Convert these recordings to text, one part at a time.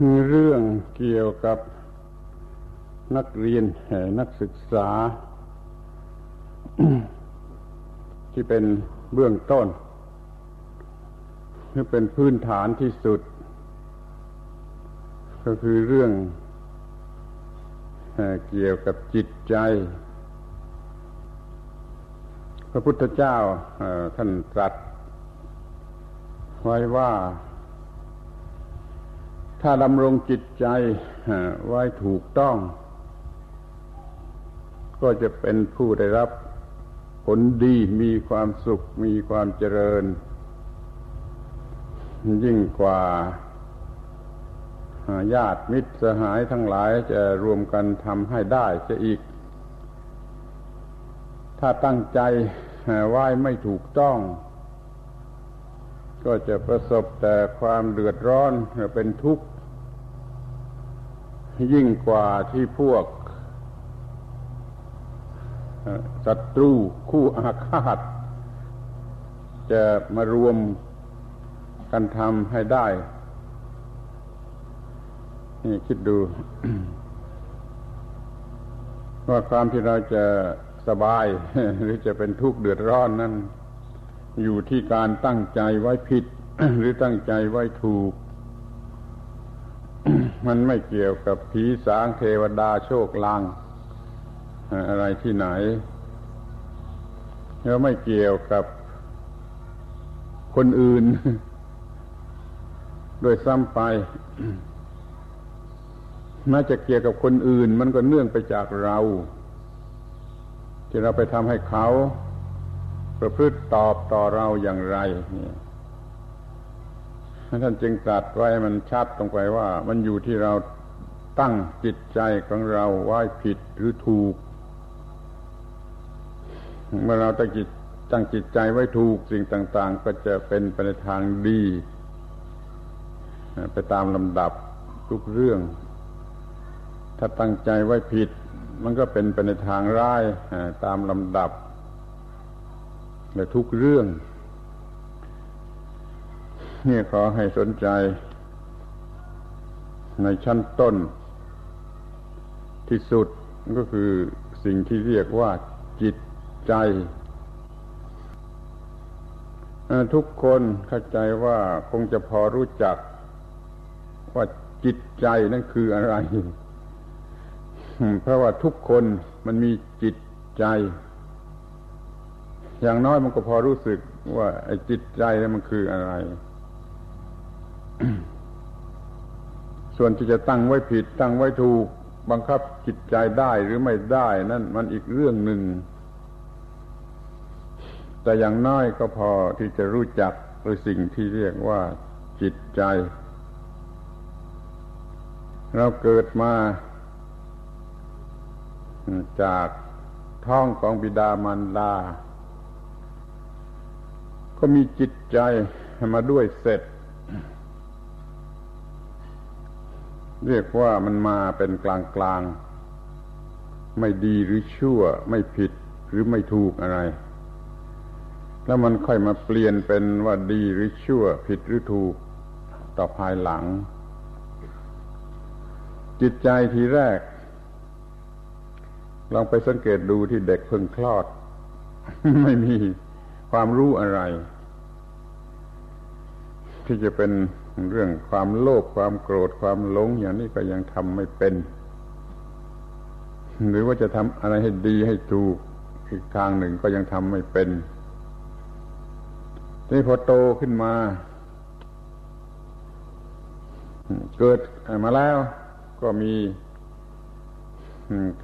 เรื่องเกี่ยวกับนักเรียนนักศึกษา ที่เป็นเบื้องต้นที่เป็นพื้นฐานที่สุด ก็คือเรื่องเกี่ยวกับจิตใจ พระพุทธเจ้าท่านตรัสไว้ว่า ถ้าดำรงจิตใจไว้ถูกต้อง ก็จะเป็นผู้ได้รับผลดีมีความสุขมีความเจริญ ยิ่งกว่าญาติมิตรสหายทั้งหลายจะรวมกันทำให้ได้จะอีก ถ้าตั้งใจไหว้ไม่ถูกต้อง ก็จะประสบแต่ความเดือดร้อนเป็นทุกข์ ยิ่งกว่าที่พวกศัตรูคู่อาฆาต จะมารวมกันทำให้ได้ นี่คิดดู ว่าความที่เราจะสบาย หรือจะเป็นทุกข์เดือดร้อนนั้น อยู่ที่การตั้งใจไว้ผิด หรือตั้งใจไว้ถูก มันไม่เกี่ยวกับผีสางเทวดาโชคลางอะไรที่ไหนแล้วไม่เกี่ยวกับคนอื่น โดยซ้ำไปแม้จะเกี่ยวกับคนอื่น มันก็เนื่องไปจากเรา ที่เราไปทำให้เขา ประพฤติตอบต่อเราอย่างไรเนี่ย ท่านจึงตรัสไว้มันชัดตรงไปว่า มันอยู่ที่เราตั้งจิตใจของเราไว้ผิดหรือถูก เมื่อเราตั้งจิตตั้งจิตใจไว้ถูกสิ่งต่าง ๆ ก็จะเป็นไปในทางดี ไปตามลำดับทุกเรื่อง ถ้าตั้งใจไว้ผิด มันก็เป็นไปในทางร้ายตามลำดับและทุกเรื่อง นี่ขอให้สนใจ ในชั้นต้น ที่สุดก็คือสิ่งที่เรียกว่าจิตใจ ทุกคนเข้าใจว่าคงจะพอรู้จัก ว่าจิตใจนั่นคืออะไร เพราะว่าทุกคนมันมีจิตใจ อย่างน้อยมันก็พอรู้สึกว่าไอ้จิตใจนั้นมันคืออะไร ส่วนที่จะตั้งไว้ผิด ตั้งไว้ถูก บังคับจิตใจได้หรือไม่ได้ นั่นมันอีกเรื่องหนึ่ง แต่อย่างน้อยก็พอที่จะรู้จักหรือสิ่งที่เรียกว่าจิตใจ เราเกิดมา จากท้องของบิดามารดา ก็มีจิตใจมาด้วยเสร็จ เรียกว่ามันมาเป็นกลางกลางไม่ดีหรือชั่ว ไม่ผิดหรือไม่ถูกอะไร แล้วมันค่อยมาเปลี่ยนเป็นว่าดีหรือชั่ว ผิดหรือถูกต่อภายหลัง จิตใจทีแรก ลองไปสังเกตดูที่เด็กเพิ่งคลอด ไม่มีความรู้อะไร ที่จะเป็น เรื่องความโลภความโกรธความหลงอย่างนี้ก็ยังทำไม่เป็น หรือว่าจะทำอะไรให้ดีให้ถูกอีกทางหนึ่งก็ยังทำไม่เป็นที่พอโตขึ้นมา เกิดมาแล้วก็มี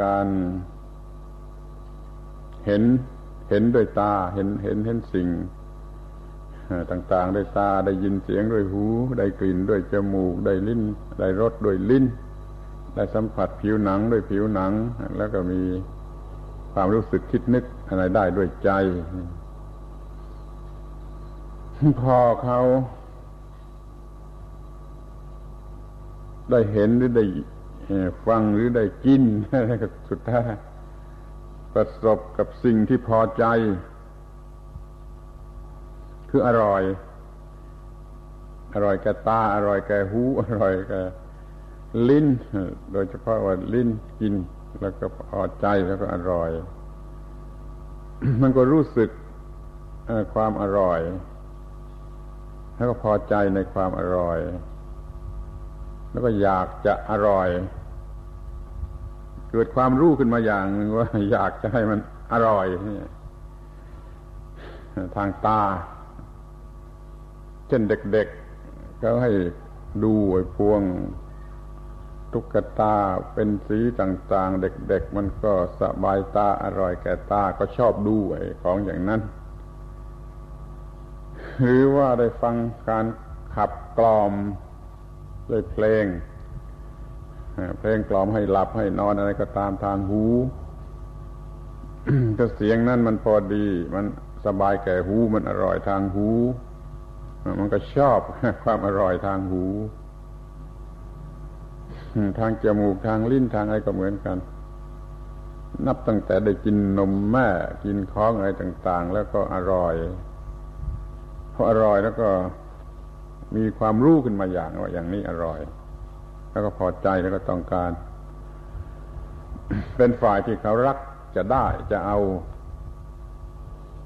การเห็นเห็นด้วยตา เห็นเห็นเห็นสิ่ง ต่างๆ ได้ตาได้ยินเสียงด้วยหู ได้กลิ่นด้วยจมูก ได้ลิ้น ได้รสด้วยลิ้น ได้สัมผัสผิวหนังด้วยผิวหนัง แล้วก็มีความรู้สึกคิดนึกอะไรได้ด้วยใจ พอเขา ได้เห็นหรือได้ฟังหรือได้กินอะไรก็สุดท้ายประสบกับสิ่งที่พอใจ คืออร่อย อร่อยแก่ตา อร่อยแก่หู อร่อยแก่ลิ้น โดยเฉพาะว่าลิ้นกิน แล้วก็พอใจแล้วก็อร่อย มันก็รู้สึกความอร่อย แล้วก็พอใจในความอร่อย แล้วก็อยากจะอร่อย เกิดความรู้ขึ้นมาอย่างนึงว่า อยากจะให้มันอร่อยทางตา เช่นเด็กๆก็ให้ดูไอ้พวงตุ๊กตาเป็นสีต่างๆ เด็กๆ มันก็สบายตาอร่อยแก่ตาก็ชอบดูไอ้ของอย่างนั้น หรือว่าได้ฟังการขับกล่อมด้วยเพลง เพลงกล่อมให้หลับให้นอนอะไรก็ตามทางหูก็เสียงนั้นมันพอดี มันสบายแก่หูมันอร่อยทางหู มันก็ชอบความอร่อยทางหู ทางจมูกทางลิ้นทางอะไรก็เหมือนกัน นับตั้งแต่ได้กินนมแม่กินของอะไรต่าง ๆ แล้วก็อร่อยพออร่อยแล้วก็มีความรู้ขึ้นมาอย่างว่าอย่างนี้อร่อย แล้วก็พอใจแล้วก็ต้องการ เป็นฝ่ายที่เขารักจะได้จะเอา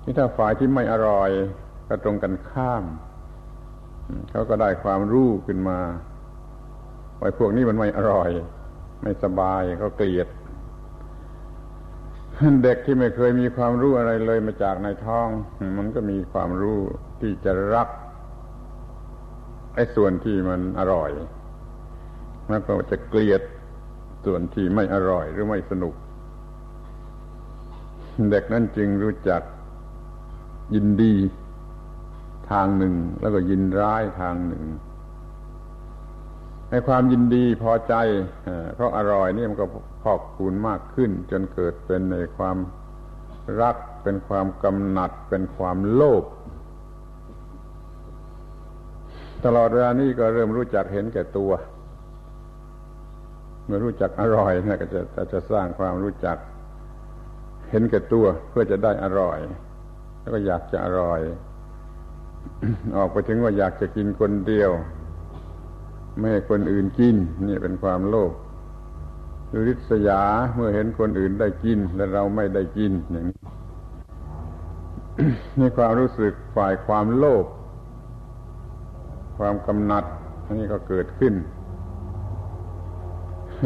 นี่ถ้าฝ่ายที่ไม่อร่อยก็ตรงกันข้าม เขาก็ได้ความรู้ขึ้นมาไว้พวกนี้มันไม่อร่อย ไม่สบายก็เกลียด เด็กที่ไม่เคยมีความรู้อะไรเลยมาจากในท้อง มันก็มีความรู้ที่จะรักไอ้ส่วนที่มันอร่อย แล้วก็จะเกลียดส่วนที่ไม่อร่อยหรือไม่สนุก เด็กนั้นจึงรู้จักยินดี ทางหนึ่ง แล้วก็ยินร้ายทางหนึ่งในความยินดีพอใจเพราะอร่อยนี่มันก็พอกคูณมากขึ้น จนเกิดเป็นในความรักเป็นความกำหนัด เป็นความโลภตลอดเวลานี้ก็เริ่มรู้จักเห็นแก่ตัว เมื่อรู้จักอร่อยนะก็จะจะสร้างความรู้จัก เห็นแก่ตัวเพื่อจะได้อร่อย แล้วก็อยากจะอร่อย ออกไปถึงว่าอยากจะกินคนเดียว ไม่ให้คนอื่นกิน นี่เป็นความโลภหรือริษยาเมื่อเห็นคนอื่นได้กิน และเราไม่ได้กินอย่างนี้นี่ความรู้สึกฝ่ายความโลภความกำหนัดนนี้ก็เกิดขึ้น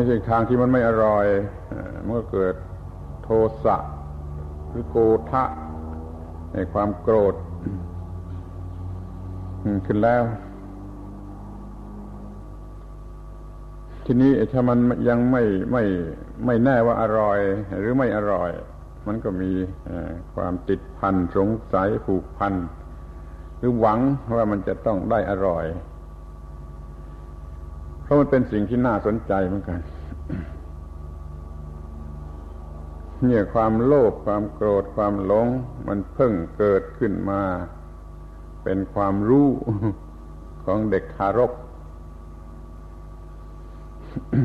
ในทางที่มันไม่อร่อยเมื่อเกิดโทสะหรือโกทะในความโกรธ ขึ้นแล้ว ทีนี้ถ้ามันยังไม่ไม่ไม่แน่ว่าอร่อย หรือไม่อร่อย มันก็มีความติดพันสงสัยผูกพันหรือหวังว่ามันจะต้องได้อร่อย เพราะมันเป็นสิ่งที่น่าสนใจเหมือนกันเนี่ยความโลภความโกรธความหลง มันเพิ่งเกิดขึ้นมา เป็นความรู้ของเด็กทารก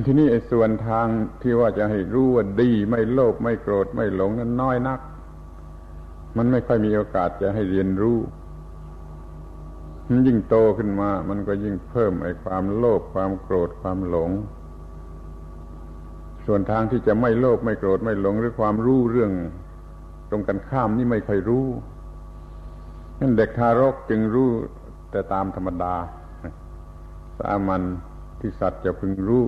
ทีนี้ส่วนทางที่ว่าจะให้รู้ว่าดีไม่โลภไม่โกรธไม่หลงนั้นน้อยนัก มันไม่ค่อยมีโอกาสจะให้เรียนรู้มันยิ่งโตขึ้นมา มันก็ยิ่งเพิ่มไอ้ความโลภความโกรธความหลง ส่วนทางที่จะไม่โลภไม่โกรธไม่หลงหรือความรู้เรื่อง ตรงกันข้ามนี่ไม่ค่อยรู้ นั่นเด็กทารกจึงรู้แต่ตามธรรมดา สามัญที่สัตว์จะพึงรู้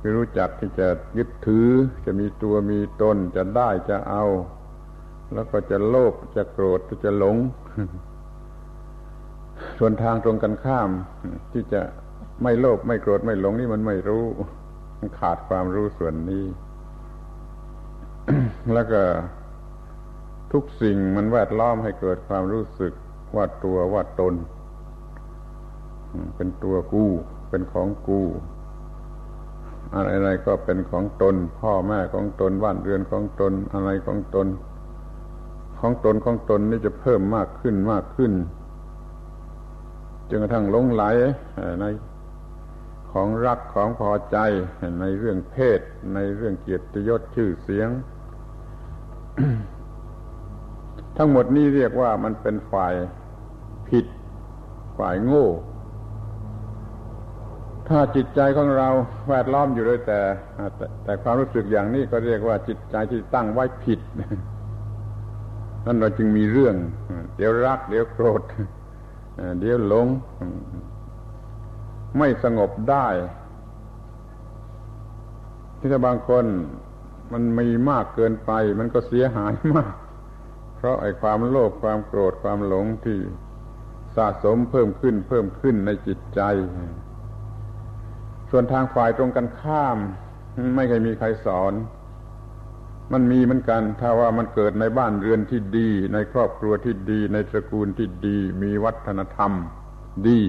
คือรู้จักที่จะยึดถือ จะมีตัวมีตนจะได้จะเอา แล้วก็จะโลภจะโกรธจะหลง ส่วนทางตรงกันข้าม ที่จะไม่โลภไม่โกรธไม่หลงนี่มันไม่รู้มันขาดความรู้ส่วนนี้ แล้วก็ ทุกสิ่งมันแวดล้อมให้เกิดความรู้สึกว่าตัวว่าตน เป็นตัวกู้เป็นของกู้อะไรๆก็เป็นของตน พ่อแม่ของตนบ้านเรือนของตนอะไรของตน ของตนของตนนี่จะเพิ่มมากขึ้นมากขึ้นจนกระทั่งลงไหลในของรักของพอใจในเรื่องเพศ ในเรื่องเกียรติยศชื่อเสียง ทั้งหมดนี้เรียกว่ามันเป็นฝ่ายผิด ฝ่ายโง่ ถ้าจิตใจของเราแวดล้อมอยู่ด้วยแต่ แต่ความรู้สึกอย่างนี้ก็เรียกว่าจิตใจที่ตั้งไว้ผิดนั่นเราจึงมีเรื่อง เดี๋ยวรัก เดี๋ยวโกรธเดี๋ยวหลง ไม่สงบได้ ที่ถ้าบางคนมันมีมากเกินไป มันก็เสียหายมาก เพราะไอ้ความโลภความโกรธความหลงที่สะสมเพิ่มขึ้นเพิ่มขึ้นในจิตใจ ส่วนทางฝ่ายตรงกันข้าม ไม่เคยมีใครสอน มันมีเหมือนกัน ถ้าว่ามันเกิดในบ้านเรือนที่ดี ในครอบครัวที่ดี ในตระกูลที่ดี มีวัฒนธรรม ดี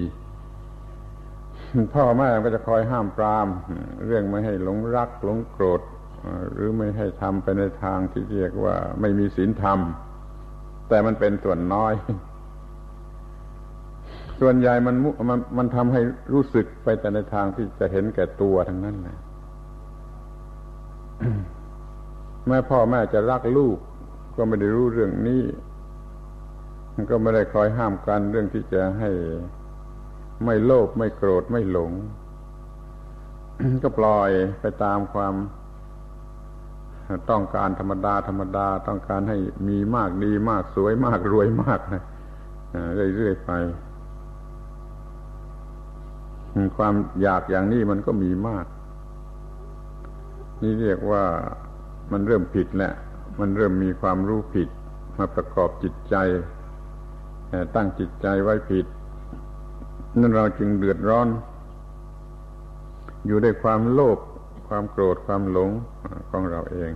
พ่อแม่ก็จะคอยห้ามปราม เรื่องไม่ให้หลงรักหลงโกรธ หรือไม่ให้ทำไปในทางที่เรียกว่าไม่มีศีลธรรม แต่มันเป็นส่วนน้อย ส่วนใหญ่มันมันมันทำให้รู้สึกไปแต่ในทางที่จะเห็นแก่ตัวทั้งนั้นแหละแม่พ่อแม่จะรักลูก ก็ไม่ได้รู้เรื่องนี้มันก็ไม่ได้คอยห้ามกันเรื่องที่จะให้ไม่โลภไม่โกรธไม่หลง ก็ปล่อยไปตามความ ต้องการธรรมดาธรรมดาต้องการให้มีมากดีมากสวยมากรวยมากนะเรื่อยๆไป ความอยากอย่างนี้มันก็มีมาก นี่เรียกว่ามันเริ่มผิดแหล้วมันเริ่มมีความรู้ผิด มาประกอบจิตใจตั้งจิตใจไว้ผิด นั่นเราจึงเดือดร้อน อยู่ด้วยความโลภความโกรธความหลง ของเราเอง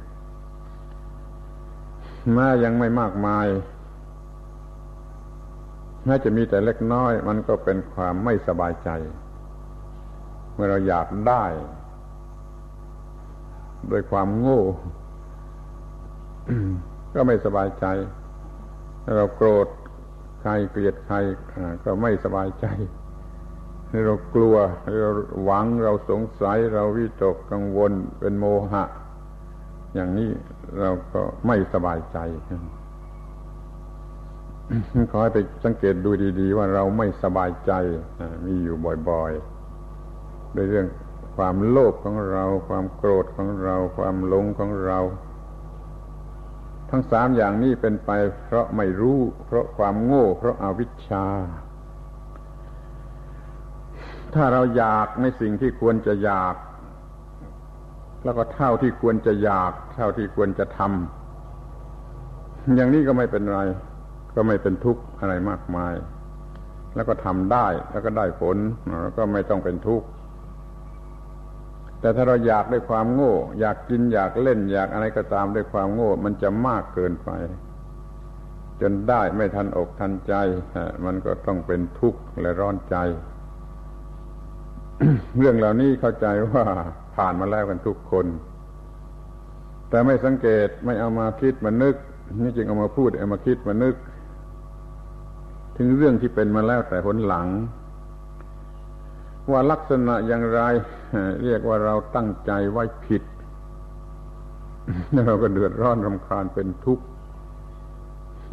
แม้ยังไม่มากมายแม้จะมีแต่เล็กน้อย มันก็เป็นความไม่สบายใจ เมื่อเราอยากได้ด้วยความโง่ ก็ไม่สบายใจ เราโกรธใครเกลียดใครก็ไม่สบายใจ เรากลัวเราหวังเราสงสัยเราวิตกกังวลเป็นโมหะ อย่างนี้เราก็ไม่สบายใจขอให้ไปสังเกตดูดี ๆ ว่าเราไม่สบายใจมีอยู่บ่อยๆโดยเรื่องความโลภของเรา ความโกรธของเรา ความหลงของเรา ทั้งสามอย่างนี้เป็นไป เพราะไม่รู้ เพราะความโง่ เพราะอาวิชชา ถ้าเราอยากในสิ่งที่ควรจะอยาก แล้วก็เท่าที่ควรจะอยาก เท่าที่ควรจะทำอย่างนี้ก็ไม่เป็นไร ก็ไม่เป็นทุกข์อะไรมากมาย แล้วก็ทำได้แล้วก็ได้ผลแล้วก็ไม่ต้องเป็นทุกข์แต่ถ้าเราอยากด้วยความโง่ อยากกินอยากเล่น อยากอะไรก็ตามด้วยความโง่ มันจะมากเกินไป จนได้ไม่ทันอกทันใจ มันก็ต้องเป็นทุกข์และร้อนใจ เรื่องเหล่านี้เข้าใจว่าผ่านมาแล้วกันทุกคน แต่ไม่สังเกตไม่เอามาคิดมานึกนี่จึงเอามาพูดเอามาคิดมานึก ถึงเรื่องที่เป็นมาแล้วแต่ผลหลัง ว่าลักษณะอย่างไร เรียกว่าเราตั้งใจไว้ผิดเราก็เดือดร้อนรำคาญเป็นทุกข์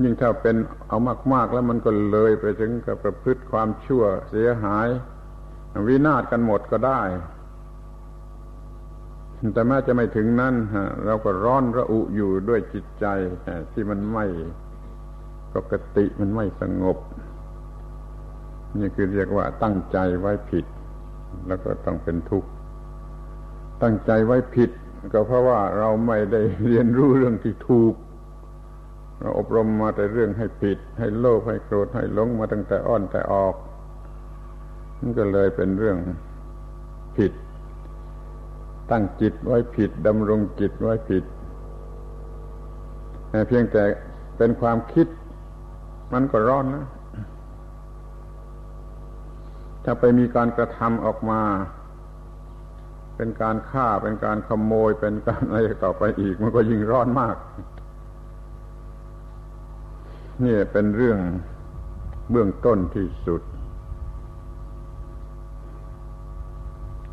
ยิ่งถ้าเป็นเอามาก ๆ แล้วมันก็เลยไปถึงกับประพฤติความชั่วเสียหาย วินาศกันหมดก็ได้ แต่แม้จะไม่ถึงนั้นเราก็ร้อนระอุอยู่ด้วยจิตใจที่มันไม่ปกติมันไม่สงบ นี่คือเรียกว่าตั้งใจไว้ผิด แล้วก็ต้องเป็นทุกข์ ตั้งใจไว้ผิด ก็เพราะว่าเราไม่ได้เรียนรู้เรื่องที่ถูกเราอบรมมาแต่เรื่องให้ผิด ให้โลภให้โกรธให้หลงมาตั้งแต่อ้อนแต่ออก นั่นก็เลยเป็นเรื่องผิด ตั้งจิตไว้ผิดดำรงจิตไว้ผิดเพียงแต่เป็นความคิด มันก็ร้อนนะ ถ้าไปมีการกระทำออกมา เป็นการฆ่าเป็นการขโมยเป็นการอะไรต่อไปอีก มันก็ยิ่งร้อนมากนี่เป็นเรื่องเบื้องต้นที่สุด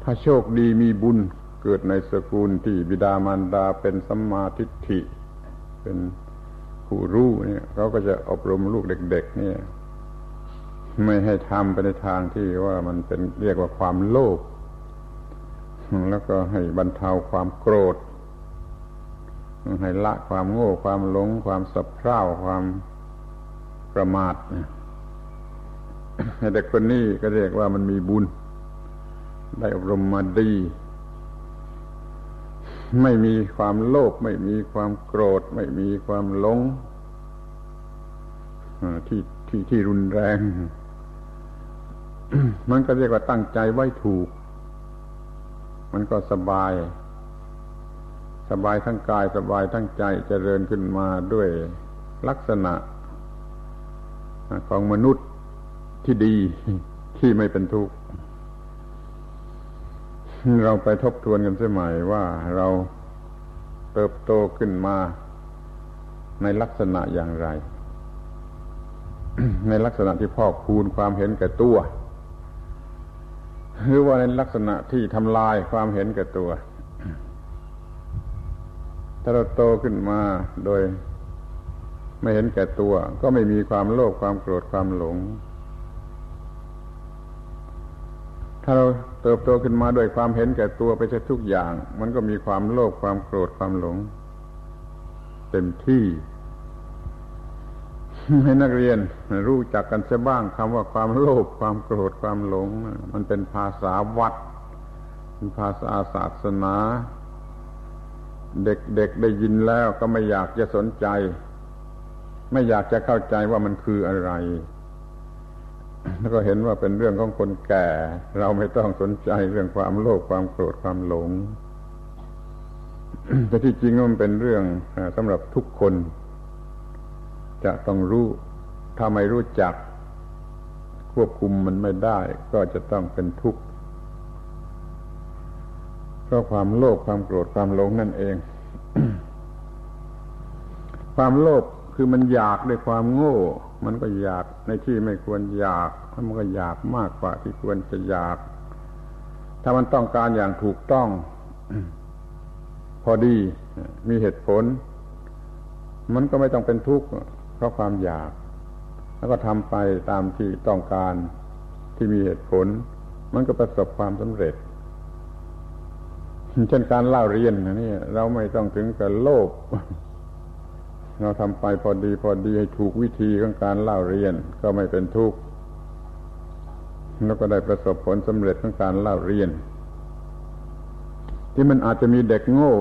ถ้าโชคดีมีบุญเกิดในสกุลที่บิดามารดาเป็นสัมมาทิฏฐิ เป็นผู้รู้เนี่ยเขาก็จะอบรมลูกเด็ก ๆ เนี่ย ไม่ให้ทำไปในทางที่ว่ามันเป็นเรียกว่าความโลภแล้วก็ให้บรรเทาความโกรธ ให้ละความโง่ความหลง ความสับเพร่าความประมาทเด็กคนนี้ก็เรียกว่ามันมีบุญ ได้อบรมมาดี ไม่มีความโลภไม่มีความโกรธ ไม่มีความหลงที่ที่ที่รุนแรง มันก็เรียกว่าตั้งใจไว้ถูก มันก็สบาย สบายทั้งกายสบายทั้งใจจเจริญขึ้นมาด้วยลักษณะของมนุษย์ที่ดีที่ไม่เป็นทุกข์ เราไปทบทวนกันสักหม่ว่าเราเติบโตขึ้นมาในลักษณะอย่างไร ในลักษณะที่พอกคูณความเห็นแก่ตัว หรือว่าในลักษณะที่ทำลายความเห็นแก่ตัว ถ้าเราโตขึ้นมาโดยไม่เห็นแก่ตัว ก็ไม่มีความโลภความโกรธความหลง ถ้าเราเติบโตขึ้นมาด้วยความเห็นแก่ตัวไปทุกอย่าง มันก็มีความโลภความโกรธความหลง เต็มที่ให้นักเรียนรู้จักกันเสียบ้างคำว่าความโลภความโกรธความหลง มันเป็นภาษาวัด เป็นภาษาศาสนา เด็กๆได้ยินแล้วก็ไม่อยากจะสนใจ ไม่อยากจะเข้าใจว่ามันคืออะไร แล้วก็เห็นว่าเป็นเรื่องของคนแก่ เราไม่ต้องสนใจเรื่องความโลภความโกรธความหลง แต่ที่จริงมันเป็นเรื่องสำหรับทุกคน จะต้องรู้ถ้าไม่รู้จัก ควบคุมมันไม่ได้ ก็จะต้องเป็นทุกข์เพราะความโลภความโกรธความหลงนั่นเอง ความโลภคือมันอยากด้วยความโง่ มันก็อยากในที่ไม่ควรอยาก มันก็อยากมากกว่าที่ควรจะอยาก ถ้ามันต้องการอย่างถูกต้อง พอดีมีเหตุผล มันก็ไม่ต้องเป็นทุกข์เพราะความอยาก แล้วก็ทำไปตามที่ต้องการที่มีเหตุผล มันก็ประสบความสำเร็จเช่นการเล่าเรียนนี่เราไม่ต้องถึงกับโลภเราทำไปพอดีพอดีให้ถูกวิธีของการเล่าเรียนก็ไม่เป็นทุกข์ แล้วก็ได้ประสบผลสำเร็จของการเล่าเรียน ที่มันอาจจะมีเด็กโง่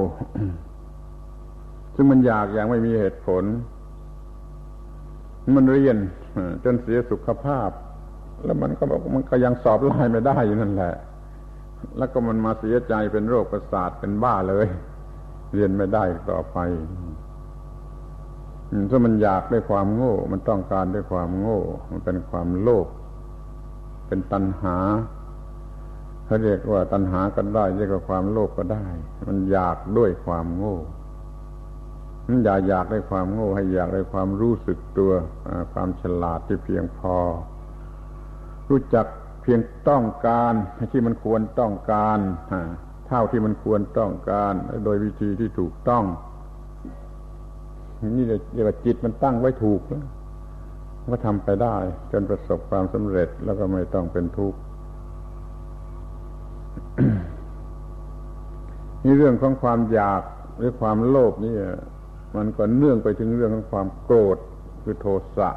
ซึ่งมันอยากอย่างไม่มีเหตุผล มันเรียนจนเสียสุขภาพ แล้วมันก็บอกมันก็ยังสอบไล่ไม่ได้อยู่นั่นแหละ แล้วก็มันมาเสียใจเป็นโรคประสาทเป็นบ้าเลย เรียนไม่ได้ต่อไปถ้ามันอยากด้วยความโง่ มันต้องการด้วยความโง่ มันเป็นความโลภ เป็นตัณหาเขาเรียกว่าตัณหาก็ได้เรียกว่าความโลภก็ได้ มันอยากด้วยความโง่มันอย่าอยากได้ความโง่ ให้อยากได้ความรู้สึกตัวความฉลาดที่เพียงพอ รู้จักเพียงต้องการที่มันควรต้องการเท่าที่มันควรต้องการ โดยวิธีที่ถูกต้อง นี่เรียกว่าจิตมันตั้งไว้ถูกแล้ว ก็ทำไปได้ จนประสบความสำเร็จแล้วก็ไม่ต้องเป็นทุกข์นี่เรื่องของความอยากหรือความโลภนี่มันก็เนื่องไปถึงเรื่องของความโกรธคือโทสะ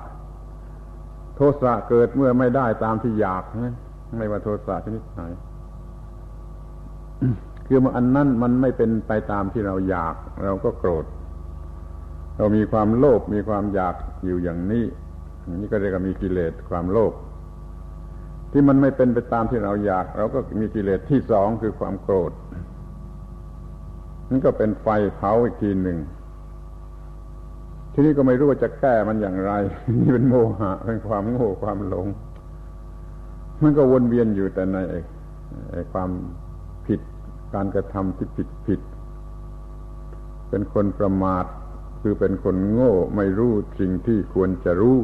โทสะเกิดเมื่อไม่ได้ตามที่อยากนะไม่ว่าโทสะชนิดไหนคือมันอันนั้นมันไม่เป็นไปตามที่เราอยาก เราก็โกรธ เรามีความโลภมีความอยากอยู่อย่างนี้ นี่ก็เรียกว่ามีกิเลสความโลภที่มันไม่เป็นไปตามที่เราอยาก เราก็มีกิเลสที่สองคือความโกรธนั่นก็เป็นไฟเผาอีกทีหนึ่งทีนี้ก็ไม่รู้ว่าจะแก้มันอย่างไร นี่เป็นโมหะเป็นความโง่ความหลง มันก็วนเวียนอยู่แต่ในความผิดการกระทำที่ผิดผิด เป็นคนประมาทคือเป็นคนโง่ไม่รู้สิ่งที่ควรจะรู้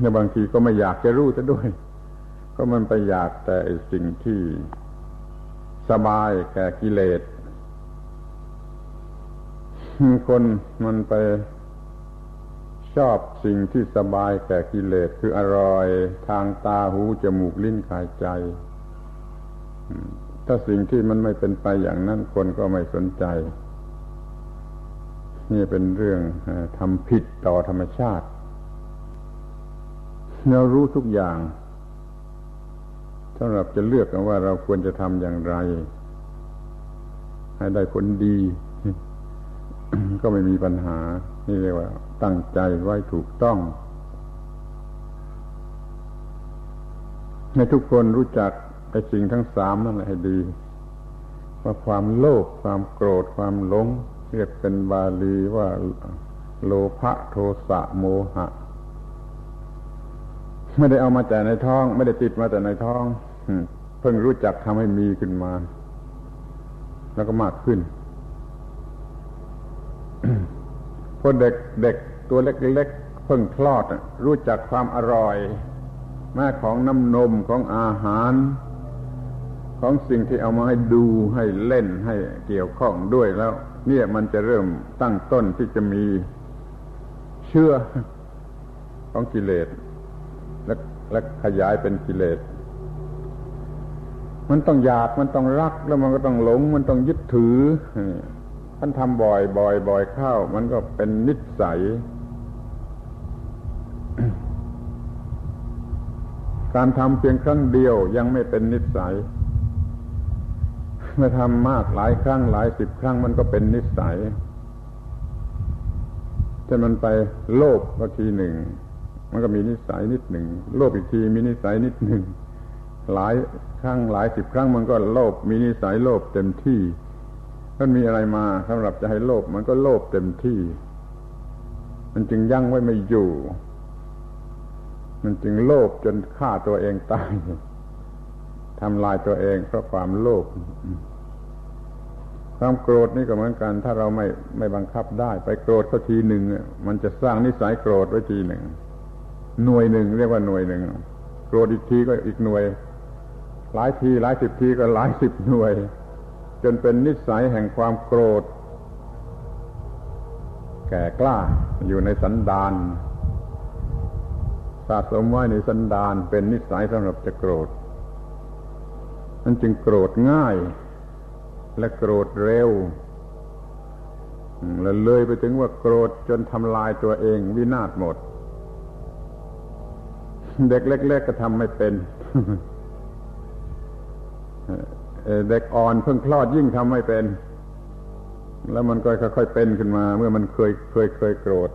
และบางทีก็ไม่อยากจะรู้ซะด้วย ก็มันไปอยากแต่สิ่งที่สบายแก่กิเลสคนมันไปชอบสิ่งที่สบายแก่กิเลสคืออร่อยทางตาหูจมูกลิ้นกายใจ ถ้าสิ่งที่มันไม่เป็นไปอย่างนั้นคนก็ไม่สนใจ นี่เป็นเรื่องทำผิดต่อธรรมชาติ เรารู้ทุกอย่างสำหรับจะเลือกกันว่าเราควรจะทำอย่างไร ให้ได้ผลดี ก็ไม่มีปัญหา นี่เรียกว่า ตั้งใจไว้ถูกต้องให้ทุกคนรู้จักไอ้สิ่งทั้งสามนั่นแหละให้ดีว่าความโลภความโกรธความหลง เรียกเป็นบาลีว่าโลภะโทสะโมหะ ไม่ได้เอามาแต่ในท้อง ไม่ได้ติดมาแต่ในท้องเพิ่งรู้จักทำให้มีขึ้นมา แล้วก็มากขึ้นพอเด็กเด็กตัวเล็กๆเพิ่งคลอดรู้จักความอร่อย แม้ของน้ำนมของอาหาร ของสิ่งที่เอามาให้ดูให้เล่นให้เกี่ยวข้องด้วยแล้ว เนี่ยมันจะเริ่มตั้งต้นที่จะมีเชื่อของกิเลส และและขยายเป็นกิเลส มันต้องอยากมันต้องรักแล้วมันก็ต้องหลง มันต้องยึดถือมันทำบ่อยบ่อยบ่อยเข้า มันก็เป็นนิสัย การทำเพียงครั้งเดียวยังไม่เป็นนิสัยเมื่อทำมากหลายครั้งหลายสิบครั้งมันก็เป็นนิสัยจะมันไปโลภก็ทีหนึ่ง มันก็มีนิสัยนิดหนึ่ง โลภอีกทีมีนิสัยนิดหนึ่ง หลายครั้งหลายสิบครั้งมันก็โลภมีนิสัยโลภเต็มที่มันมีอะไรมาสำหรับจะให้โลภมันก็โลภเต็มที่ มันจึงยั่งไว้ไม่อยู่ มันจึงโลภจนฆ่าตัวเองตายทำลายตัวเองเพราะความโลภความโกรธนี่ก็เหมือนกัน ถ้าเราไม่ไม่บังคับได้ ไปโกรธก็ทีหนึ่งมันจะสร้างนิสัยโกรธไว้ทีหนึ่ง หน่วยหนึ่งเรียกว่าหน่วยหนึ่งโกรธอีกทีก็อีกหน่วย หลายทีหลายสิบทีก็หลายสิบหน่วย จนเป็นนิสัยแห่งความโกรธ แก่กล้าอยู่ในสันดานสะสมไว้ในสันดานเป็นนิสัยสำหรับจะโกรธมันจึงโกรธง่าย และโกรธเร็วแล้วเลยไปถึงว่าโกรธจนทำลายตัวเองวินาศหมด เด็กเล็กๆก็ทำไม่เป็น เด็กอ่อนเพิ่งคลอดยิ่งทำไม่เป็น แล้วมันก็ค่อยๆเป็นขึ้นมา เมื่อมันเคยเคยเคยโกรธ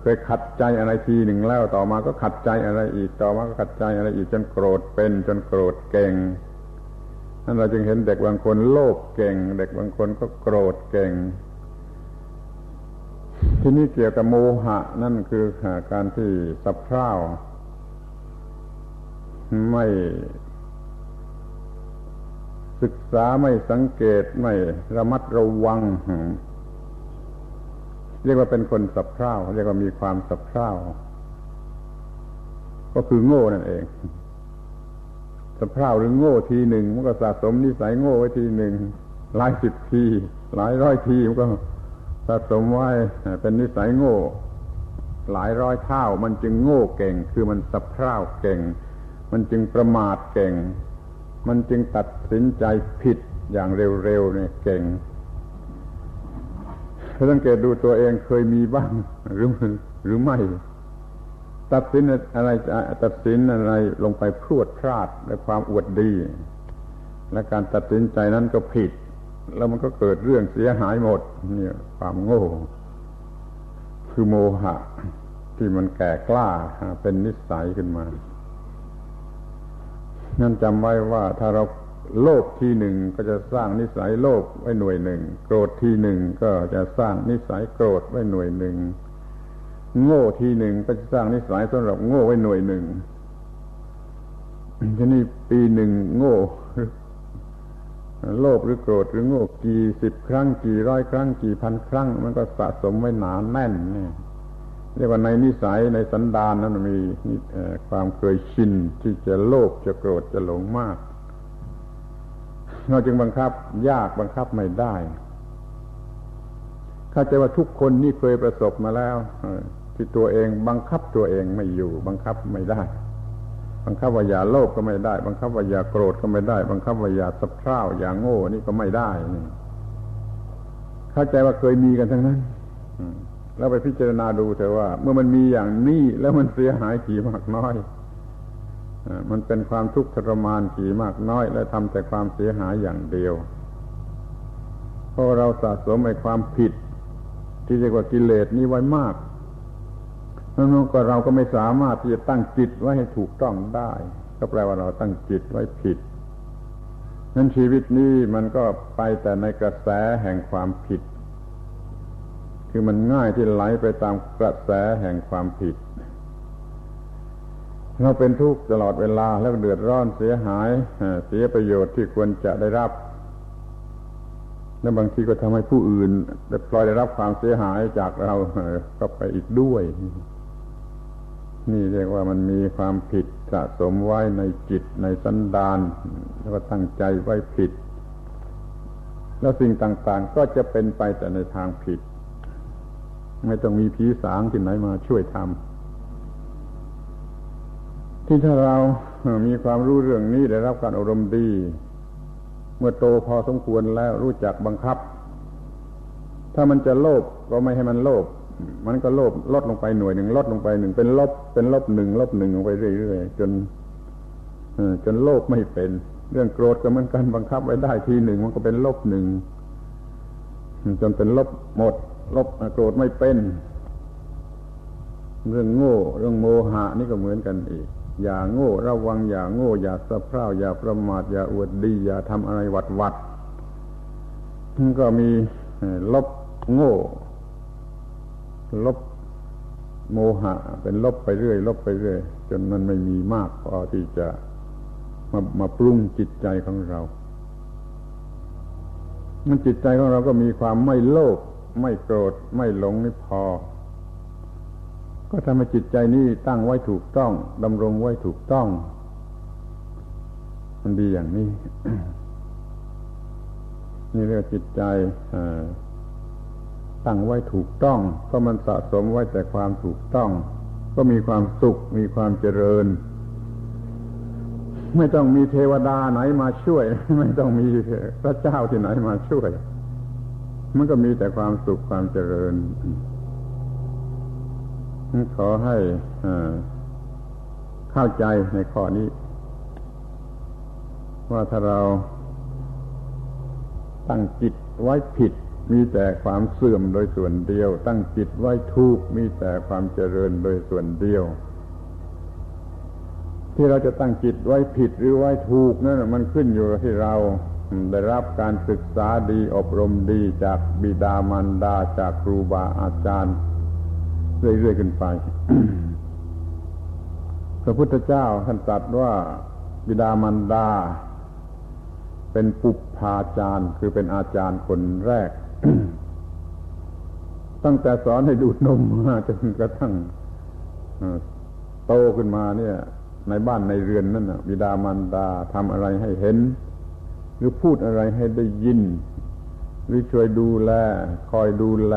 เคยขัดใจอะไรทีหนึ่งแล้วต่อมาก็ขัดใจอะไรอีกต่อมาก็ขัดใจอะไรอีกจนโกรธเป็น จนโกรธเก่งนั่นเราจึงเห็นเด็กบางคนโลภเก่ง เด็กบางคนก็โกรธเก่ง ที่นี่เกี่ยวกับโมหะ นั่นคือการที่สับเพร่า ไม่ศึกษาไม่สังเกตไม่ระมัดระวัง เรียกว่าเป็นคนสับเพร่าเรียกว่ามีความสับเพร่าก็คือโง่นั่นเอง สับเพร่าหรือโง่ทีหนึ่งมันก็สะสมนิสัยโง่ไว้ทีหนึ่งหลายสิบที หลายร้อยทีมันก็สะสมไว้เป็นนิสัยโง่ หลายร้อยเท่า มันจึงโง่เก่ง คือมันสับเพร่าเก่ง มันจึงประมาทเก่ง มันจึงตัดสินใจผิดอย่างเร็วๆเนี่ยเก่งถ้าสังเกตดูตัวเองเคยมีบ้างหรือหรือไม่ ตัดสินอะไรตัดสินอะไรลงไปพรวดพลาดและความอวดดี และการตัดสินใจนั้นก็ผิด แล้วมันก็เกิดเรื่องเสียหายหมดเนี่ยความโง่ คือโมหะ ที่มันแก่กล้าเป็นนิสัยขึ้นมา นั่นจำไว้ว่าถ้าเราโลภทีหนึ่งก็จะสร้างนิสัยโลภไว้หน่วยหนึ่ง โกรธทีหนึ่งก็จะสร้างนิสัยโกรธไว้หน่วยหนึ่ง โง่ทีหนึ่งก็จะสร้างนิสัยสำหรับโง่ไว้หน่วยหนึ่งทีนี้ปีหนึ่งโง่โลภหรือโกรธหรือโง่กี่สิบครั้งกี่ร้อยครั้งกี่พันครั้ง มันก็สะสมไว้หนานแน่นเนี่ย เรียกว่าในนิสัยในสันดานนั้นมีความเคยชินที่จะโลภจะโกรธจะหลงมาก เราจึงบังคับยากบังคับไม่ได้เข้าใจว่าทุกคนนี่เคยประสบมาแล้วที่ตัวเองบังคับตัวเองไม่อยู่ บังคับไม่ได้ บังคับว่าอย่าโลภก็ไม่ได้ บังคับว่าอย่าโกรธก็ไม่ได้ บังคับว่าอย่าสะเพร่าอย่าโง่นี่ก็ไม่ได้เข้าใจว่าเคยมีกันทั้งนั้น แล้วไปพิจารณาดูเถอะว่า เมื่อมันมีอย่างนี้แล้วมันเสียหายกี่มากน้อยมันเป็นความทุกข์ทรมานกี่มากน้อย และทำแต่ความเสียหายอย่างเดียวเพราะเราสะสมไอ้ความผิด ที่เรียกว่ากิเลสนี้ไว้มากแล้วก็เราก็ไม่สามารถที่จะตั้งจิตไว้ให้ถูกต้องได้ ก็แปลว่าเราตั้งจิตไว้ผิดนั้นชีวิตนี้มันก็ไปแต่ในกระแสแห่งความผิด คือมันง่ายที่ไหลไปตามกระแสแห่งความผิด เราเป็นทุกข์ตลอดเวลาแล้วเดือดร้อนเสียหายเสียประโยชน์ที่ควรจะได้รับ และบางทีก็ทำให้ผู้อื่นได้ปล่อยได้รับความเสียหายจากเราก็ไปอีกด้วย นี่เรียกว่ามันมีความผิดสะสมไว้ในจิตในสันดานแล้วก็ตั้งใจไว้ผิด แล้วสิ่งต่างๆก็จะเป็นไปแต่ในทางผิด ไม่ต้องมีผีสางที่ไหนมาช่วยทำที่ถ้าเรามีความรู้เรื่องนี้ได้รับการอบรมดี เมื่อโตพอสมควรแล้วรู้จักบังคับ ถ้ามันจะโลภก็ไม่ให้มันโลภมันก็โลภลดลงไปหน่วยหนึ่งลดลงไปหนึ่งเป็นลบ เป็นลบหนึ่งลบหนึ่งลงไปเรื่อยๆจนจนโลภไม่เป็น เรื่องโกรธก็เหมือนกันบังคับไว้ได้ทีหนึ่งมันก็เป็นลบหนึ่งจนเป็นลบหมด ลบโกรธไม่เป็น เรื่องโง่ เรื่องโมหะนี่ก็เหมือนกันอีก อย่าโง่ ระวังอย่าโง่ อย่าสะเพร่าอย่าประมาทอย่าอวดดี อย่าทำอะไรวัดวัดมันก็มีลบโง่ ลบโมหะ เป็นลบไปเรื่อย ลบไปเรื่อย จนมันไม่มีมากพอที่จะมามาปรุงจิตใจของเรา มันจิตใจของเราก็มีความไม่โลภ ไม่โกรธไม่หลงนี่พอ ก็ทำให้จิตใจนี้ตั้งไว้ถูกต้องดำรงไว้ถูกต้อง มันดีอย่างนี้ นี่เรียกจิตใจตั้งไว้ถูกต้องก็มันสะสมไว้แต่ความถูกต้อง ก็มีความสุขมีความเจริญ ไม่ต้องมีเทวดาไหนมาช่วย ไม่ต้องมีพระเจ้าที่ไหนมาช่วย มันก็มีแต่ความสุขความเจริญ ขอให้เข้าใจในข้อนี้ ว่าถ้าเราตั้งจิตไว้ผิด มีแต่ความเสื่อมโดยส่วนเดียว ตั้งจิตไว้ถูกมีแต่ความเจริญโดยส่วนเดียว ที่เราจะตั้งจิตไว้ผิดหรือไว้ถูกนั่นมันขึ้นอยู่ที่เรา ได้รับการศึกษาดีอบรมดีจากบิดามารดาจากครูบาอาจารย์ เรื่อยๆขึ้นไป พระพุทธเจ้าท่านตรัสว่าบิดามันดา เป็นปุปพาจารย์ คือเป็นอาจารย์คนแรก ตั้งแต่สอนให้ดูนมมาจนกระทั่งโตขึ้นมาเนี่ย ในบ้านในเรือนนั่นบิดามันดาทำอะไรให้เห็น รือพูดอะไรให้ได้ยิน หรือช่วยดูแล คอยดูแล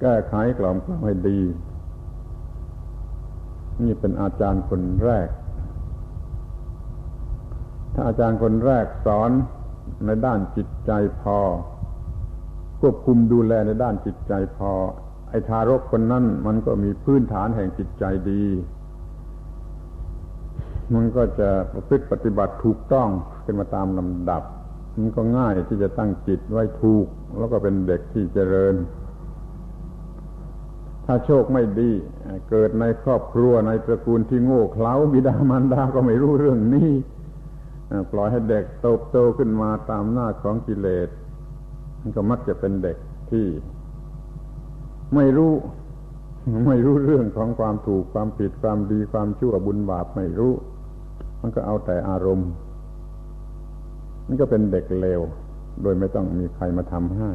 แก้ไขกล่อมกล่อมให้ดี นี่เป็นอาจารย์คนแรก ถ้าอาจารย์คนแรกสอนในด้านจิตใจพอ ควบคุมดูแลในด้านจิตใจพอ ไอ้ทารกคนนั้นมันก็มีพื้นฐานแห่งจิตใจดีมันก็จะประพฤติปฏิบัติถูกต้อง ขึ้นมาตามลำดับ มันก็ง่ายที่จะตั้งจิตไว้ถูก แล้วก็เป็นเด็กที่เจริญ ถ้าโชคไม่ดี เกิดในครอบครัวในตระกูลที่โง่เขลาบิดามารดาก็ไม่รู้เรื่องนี้ปล่อยให้เด็กโตโตขึ้นมาตามหน้าของกิเลสมันก็มักจะเป็นเด็กที่ ไม่รู้ ไม่รู้เรื่องของความถูกความผิดความดีความชั่วบุญบาปไม่รู้ มันก็เอาแต่อารมณ์ นก็เป็นเด็กเลว โดยไม่ต้องมีใครมาทำให้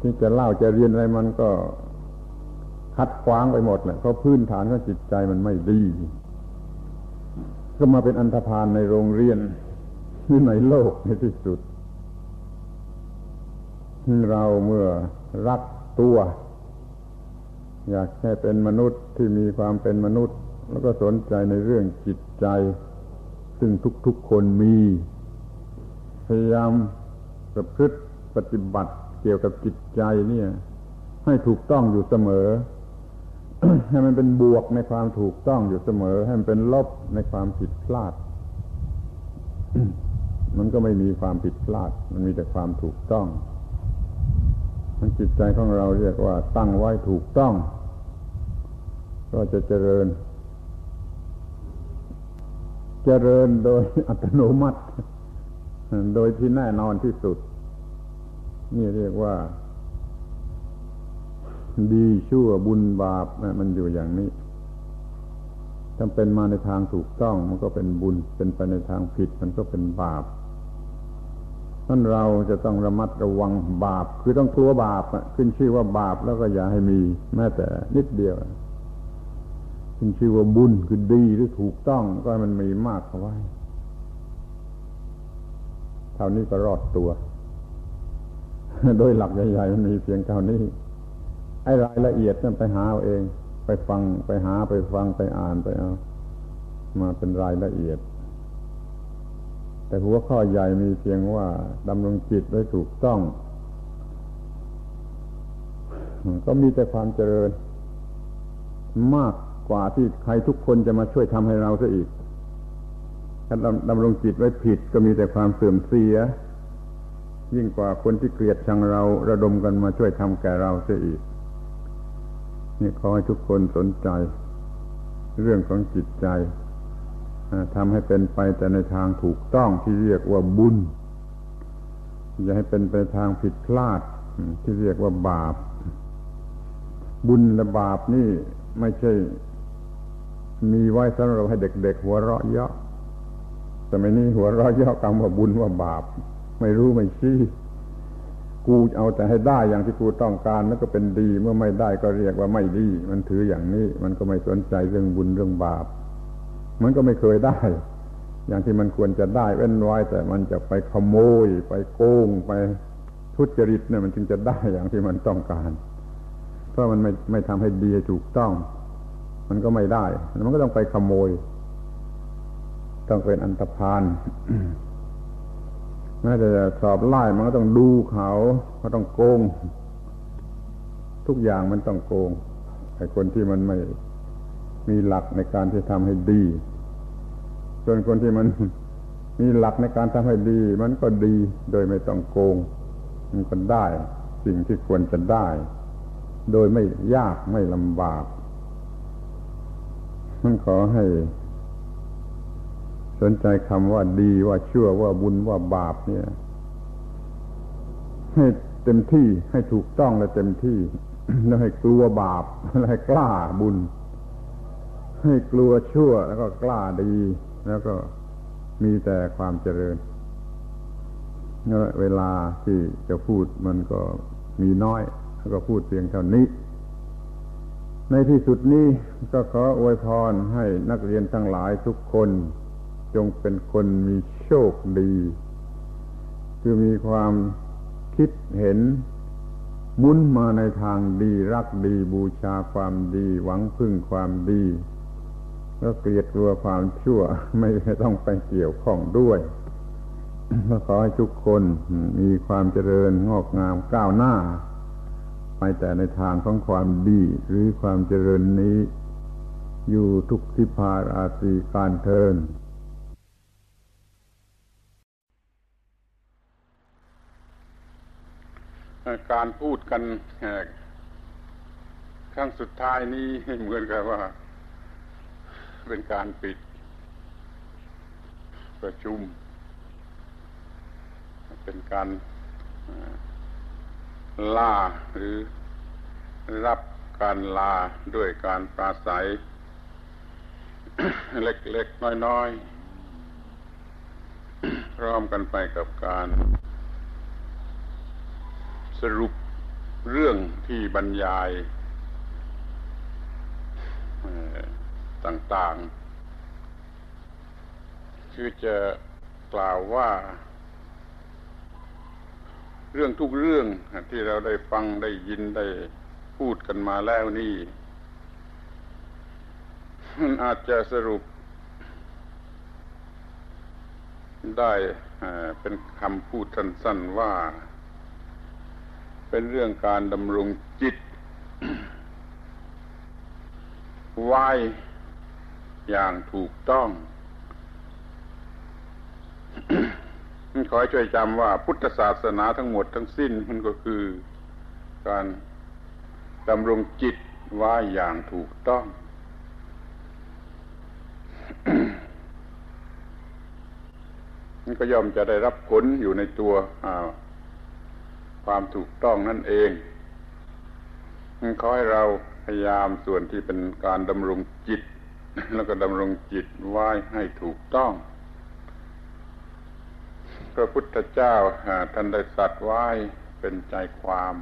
ที่จะเล่าจะเรียนอะไรมันก็คัดขวางไปหมดแหละเพราะพื้นฐานของจิตใจมันไม่ดี ก็มาเป็นอันธพาลในโรงเรียนหรือในโลกในที่สุด เราเมื่อรักตัว อยากให้เป็นมนุษย์ที่มีความเป็นมนุษย์ แล้วก็สนใจในเรื่องจิตใจ ซึ่งทุกๆคนมี พยายามประพฤติปฏิบัติเกี่ยวกับจิตใจเนี่ย ให้ถูกต้องอยู่เสมอ ให้มันเป็นบวกในความถูกต้องอยู่เสมอ ให้มันเป็นลบในความผิดพลาด มันก็ไม่มีความผิดพลาด มันมีแต่ความถูกต้องมันจิตใจของเราเรียกว่าตั้งไว้ถูกต้อง ก็จะเจริญ เจริญโดยอัตโนมัติ โดยที่แน่นอนที่สุด นี่เรียกว่า ดีชั่วบุญบาปมันอยู่อย่างนี้ถ้าเป็นมาในทางถูกต้องมันก็เป็นบุญ เป็นไปในทางผิดมันก็เป็นบาปท่านเราจะต้องระมัดระวังบาป คือต้องกลัวบาปขึ้นชื่อว่าบาปแล้วก็อย่าให้มี แม้แต่นิดเดียว ขึ้นชื่อว่าบุญคือดีหรือถูกต้องก็ให้มันมีมากเข้าไว้เท่านี้ก็รอดตัว โดยหลักใหญ่ๆมันมีเพียงเท่านี้ ไอ้รายละเอียดนั่นไปหาเอาเอง ไปฟังไปหาไปฟังไปอ่านไปเอามาเป็นรายละเอียด แต่หัวข้อใหญ่มีเพียงว่าดำรงจิตไว้ถูกต้อง ก็มีแต่ความเจริญมาก กว่าที่ใครทุกคนจะมาช่วยทำให้เราซะอีก ถ้าดำรงจิตไว้ผิดก็มีแต่ความเสื่อมเสีย ยิ่งกว่าคนที่เกลียดชังเราระดมกันมาช่วยทำแก่เราเสียอีก นี่ขอให้ทุกคนสนใจ เรื่องของจิตใจทำให้เป็นไปแต่ในทางถูกต้องที่เรียกว่าบุญ อย่าให้เป็นไปทางผิดพลาดที่เรียกว่าบาป บุญและบาปนี่ไม่ใช่ มีไว้สำหรับให้เด็ก ๆ หัวเราะเยาะแต่ไม่นี้หัวเราะเยาะคำว่าบุญว่าบาป ไม่รู้ไม่ชี้กูเอาแต่ให้ได้อย่างที่กูต้องการแล้วก็เป็นดีเมื่อไม่ได้ก็เรียกว่าไม่ดี มันถืออย่างนี้ มันก็ไม่สนใจเรื่องบุญเรื่องบาป มันก็ไม่เคยได้ อย่างที่มันควรจะได้เว้นไว้แต่มันจะไปขโมย ไปโกงไปทุจริตเนี่ยมันจึงจะได้อย่างที่มันต้องการ เพราะมันไม่ไม่ทำให้ดีถูกต้อง มันก็ไม่ได้ มันก็ต้องไปขโมย ต้องเป็นอันตรพานแม้แต่สอบไล่มันก็ต้องดูเขาก็ต้องโกง ทุกอย่างมันต้องโกงไอ้คนที่มันไม่มีหลักในการที่ทำให้ดี ส่วนคนที่มันมีหลักในการทำให้ดี มันก็ดีโดยไม่ต้องโกง มันก็ได้ สิ่งที่ควรจะได้ โดยไม่ยากไม่ลำบาก มันขอให้ สนใจคำว่าดีว่าชั่วว่าบุญว่าบาปเนี่ย ให้เต็มที่ให้ถูกต้องและเต็มที่ แล้วให้กลัวบาปและให้กล้าบุญ ให้กลัวชั่วแล้วก็กล้าดี แล้วก็มีแต่ความเจริญเวลาที่จะพูดมันก็มีน้อย แล้วก็พูดเพียงเท่านี้ ในที่สุดนี้ก็ขออวยพรให้นักเรียนทั้งหลายทุกคน จงเป็นคนมีโชคดี คือมีความคิดเห็นมุนมาในทางดีรักดีบูชาความดี หวังพึ่งความดีก็เกลียดกลัวความชั่ว ไม่ต้องไปเกี่ยวข้องด้วยก็ขอให้ทุกคนมีความเจริญงอกงามก้าวหน้า ไปแต่ในทางของความดีหรือความเจริญนี้ อยู่ทุกทิพาราศีการเทินการพูดกันครั้งสุดท้ายนี้เหมือนกับว่า เป็นการปิด ประชุม เป็นการลาหรือ รับการลาด้วยการปราศัย เล็กๆ น้อย ๆ พร้อมกันไปกับการ สรุปเรื่องที่บรรยายต่างๆ คือจะกล่าวว่า เรื่องทุกเรื่องที่เราได้ฟังได้ยินได้ พูดกันมาแล้วนี่ มันอาจจะสรุป ได้เป็นคำพูดสั้นๆว่า เป็นเรื่องการดำรงจิตไว้อย่างถูกต้องขอให้ช่วยจำว่าพุทธศาสนาทั้งหมดทั้งสิ้นมันก็คือการ ดำรงจิตไว้อย่างถูกต้อง มันก็ย่อมจะได้รับผลอยู่ในตัวความถูกต้องนั่นเองขอให้เราพยายามส่วนที่เป็นการดำรงจิต แล้วก็ดำรงจิตไว้ให้ถูกต้องพระพุทธเจ้าท่านได้สัตว์ไว้เป็นใจความ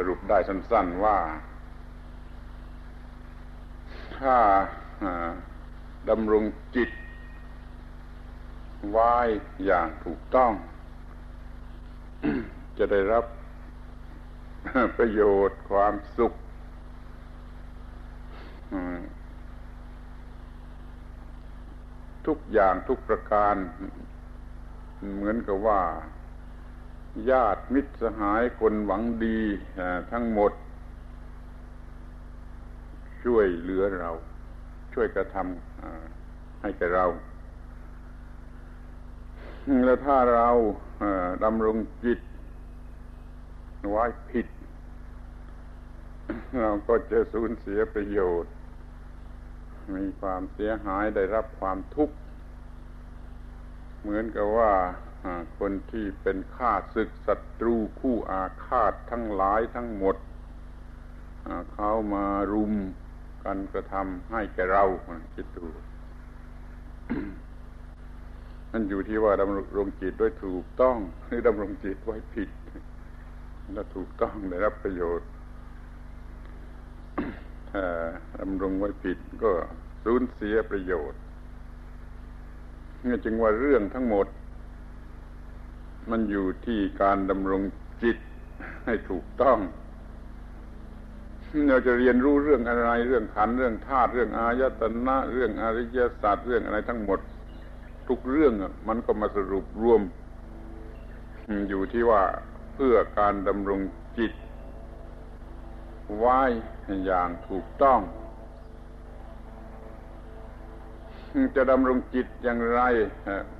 สรุปได้สั้น ๆว่า ถ้าดำรงจิตไว้อย่างถูกต้อง จะได้รับประโยชน์ความสุขทุกอย่างทุกประการ เหมือนกับว่า ญาติมิตรสหายคนหวังดีทั้งหมด ช่วยเหลือเรา ช่วยกระทำให้แก่เรา แล้วถ้าเราดำรงจิตไว้ผิด เราก็จะสูญเสียประโยชน์ มีความเสียหายได้รับความทุกข์ เหมือนกับว่า คนที่เป็นข้าศึกศัตรูคู่อาฆาตทั้งหลายทั้งหมด เขามารุมกันกระทำให้แก่เราคิดดูนั่นอยู่ที่ว่าดำรงจิตด้วยถูกต้องหรือดำรงจิตไว้ผิดและถูกต้องได้รับประโยชน์ถ้าดำรงไว้ผิดก็สูญเสียประโยชน์นี่จึงว่าเรื่องทั้งหมด มันอยู่ที่การดำรงจิตให้ถูกต้องเราจะเรียนรู้เรื่องอะไร เรื่องขันเรื่องธาตุเรื่องอายตนะ เรื่องอริยศาสตร์เรื่องอะไรทั้งหมด ทุกเรื่องมันก็มาสรุปรวม อยู่ที่ว่าเพื่อการดำรงจิตไว้อย่างถูกต้อง จะดำรงจิตอย่างไร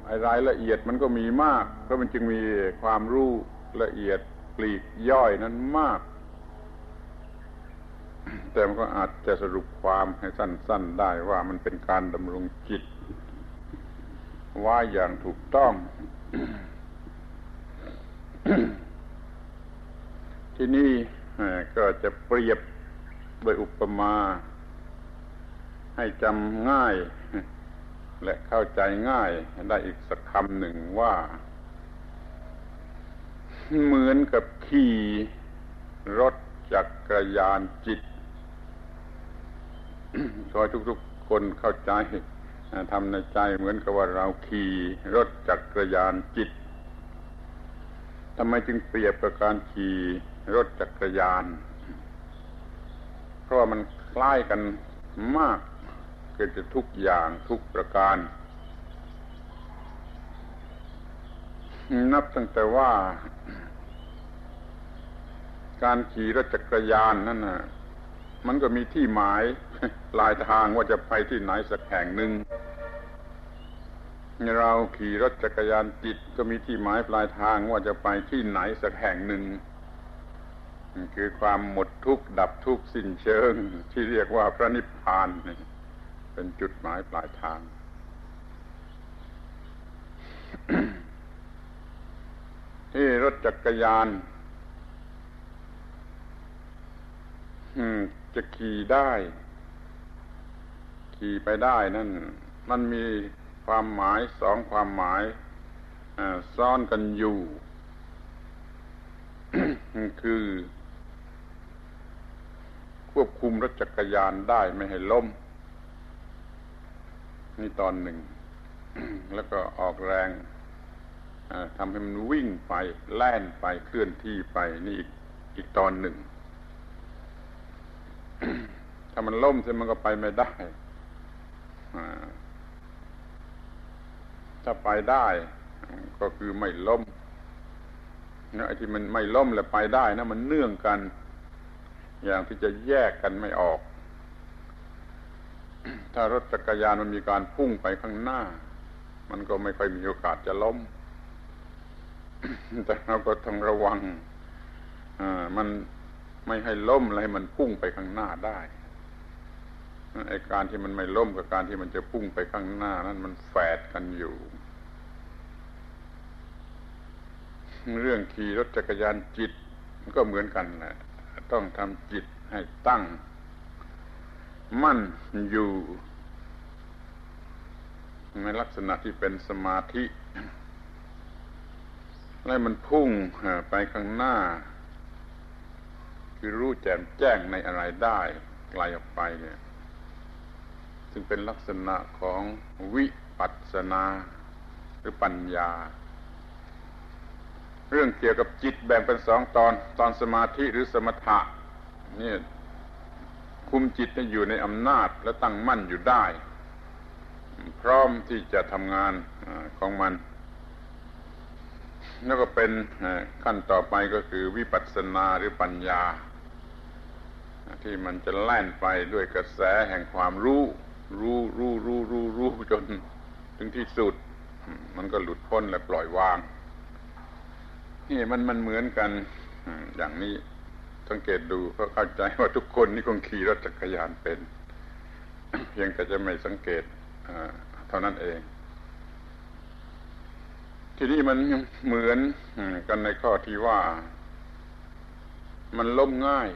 ไอรายละเอียดมันก็มีมากเพราะมันจึงมีความรู้ละเอียดปลีกย่อยนั้นมาก แต่มันก็อาจจะสรุปความให้สั้น ๆ ได้ว่ามันเป็นการดำรงจิต ว่าอย่างถูกต้อง ที่นี่ก็จะเปรียบโดยอุปมา ให้จำง่าย และเข้าใจง่ายได้อีกสักคำหนึ่งว่า เหมือนกับขี่รถจักรยานจิตขอทุกๆคนเข้าใจทำในใจเหมือนกับว่าเราขี่รถจักรยานจิตทำไมจึงเปรียบกับการขี่รถจักรยาน เพราะมันคล้ายกันมาก เกิดจะทุกอย่างทุกประการ นับตั้งแต่ว่า การขี่รถจักรยานนั่นนะมันก็มีที่หมายปลายทางว่าจะไปที่ไหนสักแห่งหนึ่งเราขี่รถจักรยานจิตก็มีที่หมายปลายทางว่าจะไปที่ไหนสักแห่งหนึ่ง คือความหมดทุกข์ดับทุกข์สิ้นเชิง ที่เรียกว่าพระนิพพาน เป็นจุดหมายปลายทาง ที่รถจักรยานจะขี่ได้ ขี่ไปได้นั่น มันมีความหมายสองความหมายซ่อนกันอยู่ คือ ควบคุมรถจักรยานได้ไม่ให้ล้ม นี่ตอนหนึ่ง แล้วก็ออกแรงทำให้มันวิ่งไป แล่นไปเคลื่อนที่ไปนี่อีกอีกตอนหนึ่ง ถ้ามันล่มเสียมันก็ไปไม่ได้ถ้าไปได้ ก็คือไม่ล่มนะไอ้ที่มันไม่ล่มแล้วไปได้นะมันเนื่องกัน อย่างที่จะแยกกันไม่ออก ถ้ารถจักรยานมันมีการพุ่งไปข้างหน้า มันก็ไม่ค่อยมีโอกาสจะล้ม แต่เราก็ต้องระวังมันไม่ให้ล้มอะไรมันพุ่งไปข้างหน้าได้ไอการที่มันไม่ล้มกับการที่มันจะพุ่งไปข้างหน้า นั้นมันแฝดกันอยู่ เรื่องขี่รถจักรยานจิตก็เหมือนกันแหละต้องทำจิตให้ตั้ง มั่นอยู่ในลักษณะที่เป็นสมาธิ แล้วมันพุ่งไปข้างหน้า คือรู้แจ่มแจ้งในอะไรได้ไกลออกไปเนี่ย ซึ่งเป็นลักษณะของวิปัสสนาหรือปัญญา เรื่องเกี่ยวกับจิตแบ่งเป็นสองตอนตอนสมาธิหรือสมถะนี่ คุมจิตให้อยู่ในอำนาจและตั้งมั่นอยู่ได้ พร้อมที่จะทำงานของมัน แล้วก็เป็นขั้นต่อไปก็คือวิปัสสนาหรือปัญญา ที่มันจะแล่นไปด้วยกระแสแห่งความรู้ รู้รู้รู้รู้รู้จนถึงที่สุด มันก็หลุดพ้นและปล่อยวางนี่มันมันเหมือนกันอย่างนี้ สังเกตดูก็เข้าใจว่าทุกคนนี่คงขี่รถจักรยานเป็น เพียงแต่จะไม่สังเกตเท่านั้นเอง ทีนี้มันเหมือนกันในข้อที่ว่า มันล้มง่าย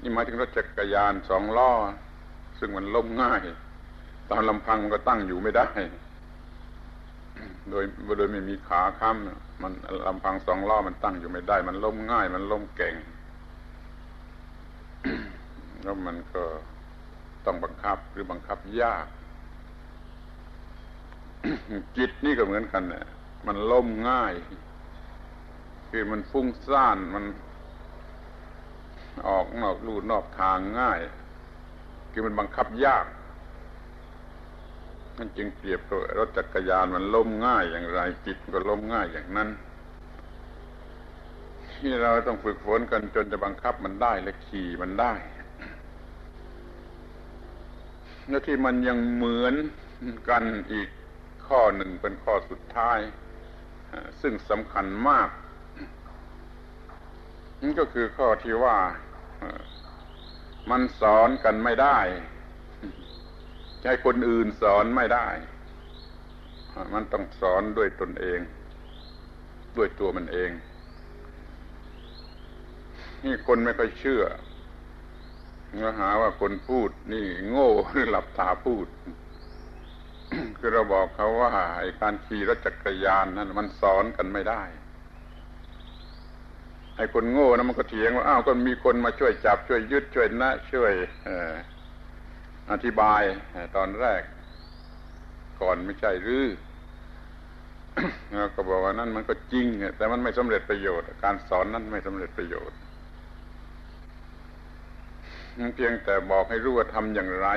นี่หมายถึงรถจักรยานสองล้อ ซึ่งมันล้มง่ายตอนลำพังมันก็ตั้งอยู่ไม่ได้ โดยโดยไม่มีขาค้ำ มันลำพังสองล้อมันตั้งอยู่ไม่ได้ มันล้มง่าย มันล้มเก่ง แล้วมันก็ต้องบังคับหรือบังคับยาก จิตนี่ก็เหมือนกันเนี่ยมันล้มง่าย คือมันฟุ้งซ่านมันออกนอกลู่นอกทางง่าย คือมันบังคับยาก นั่นจึงเปรียบกับรถจักรยานมันล้มง่ายอย่างไรจิตก็ล้มง่ายอย่างนั้น ที่เราต้องฝึกฝนกันจนจะบังคับมันได้และขี่มันได้แล้วที่มันยังเหมือนกันอีกข้อหนึ่งเป็นข้อสุดท้าย ซึ่งสำคัญมากนั่นก็คือข้อที่ว่ามันสอนกันไม่ได้ ใช้คนอื่นสอนไม่ได้ มันต้องสอนด้วยตนเอง ด้วยตัวมันเอง นี่คนไม่ค่อยเชื่อแล้วหาว่าคนพูดนี่โง่หรือหลับตาพูด คือเราบอกเขาว่าไอ้การขี่รถจักรยานนั้นมันสอนกันไม่ได้ไอ้คนโง่นะมันก็เถียงว่าอ้าวก็มีคนมาช่วยจับช่วยยึดช่วยนะ ช่วย อธิบายตอนแรก ก่อนไม่ใช่หรือก็บอกว่านั่นมันก็จริง แต่มันไม่สำเร็จประโยชน์ การสอนนั้นไม่สำเร็จประโยชน์เพียงแต่บอกให้รู้ว่าทำอย่างไร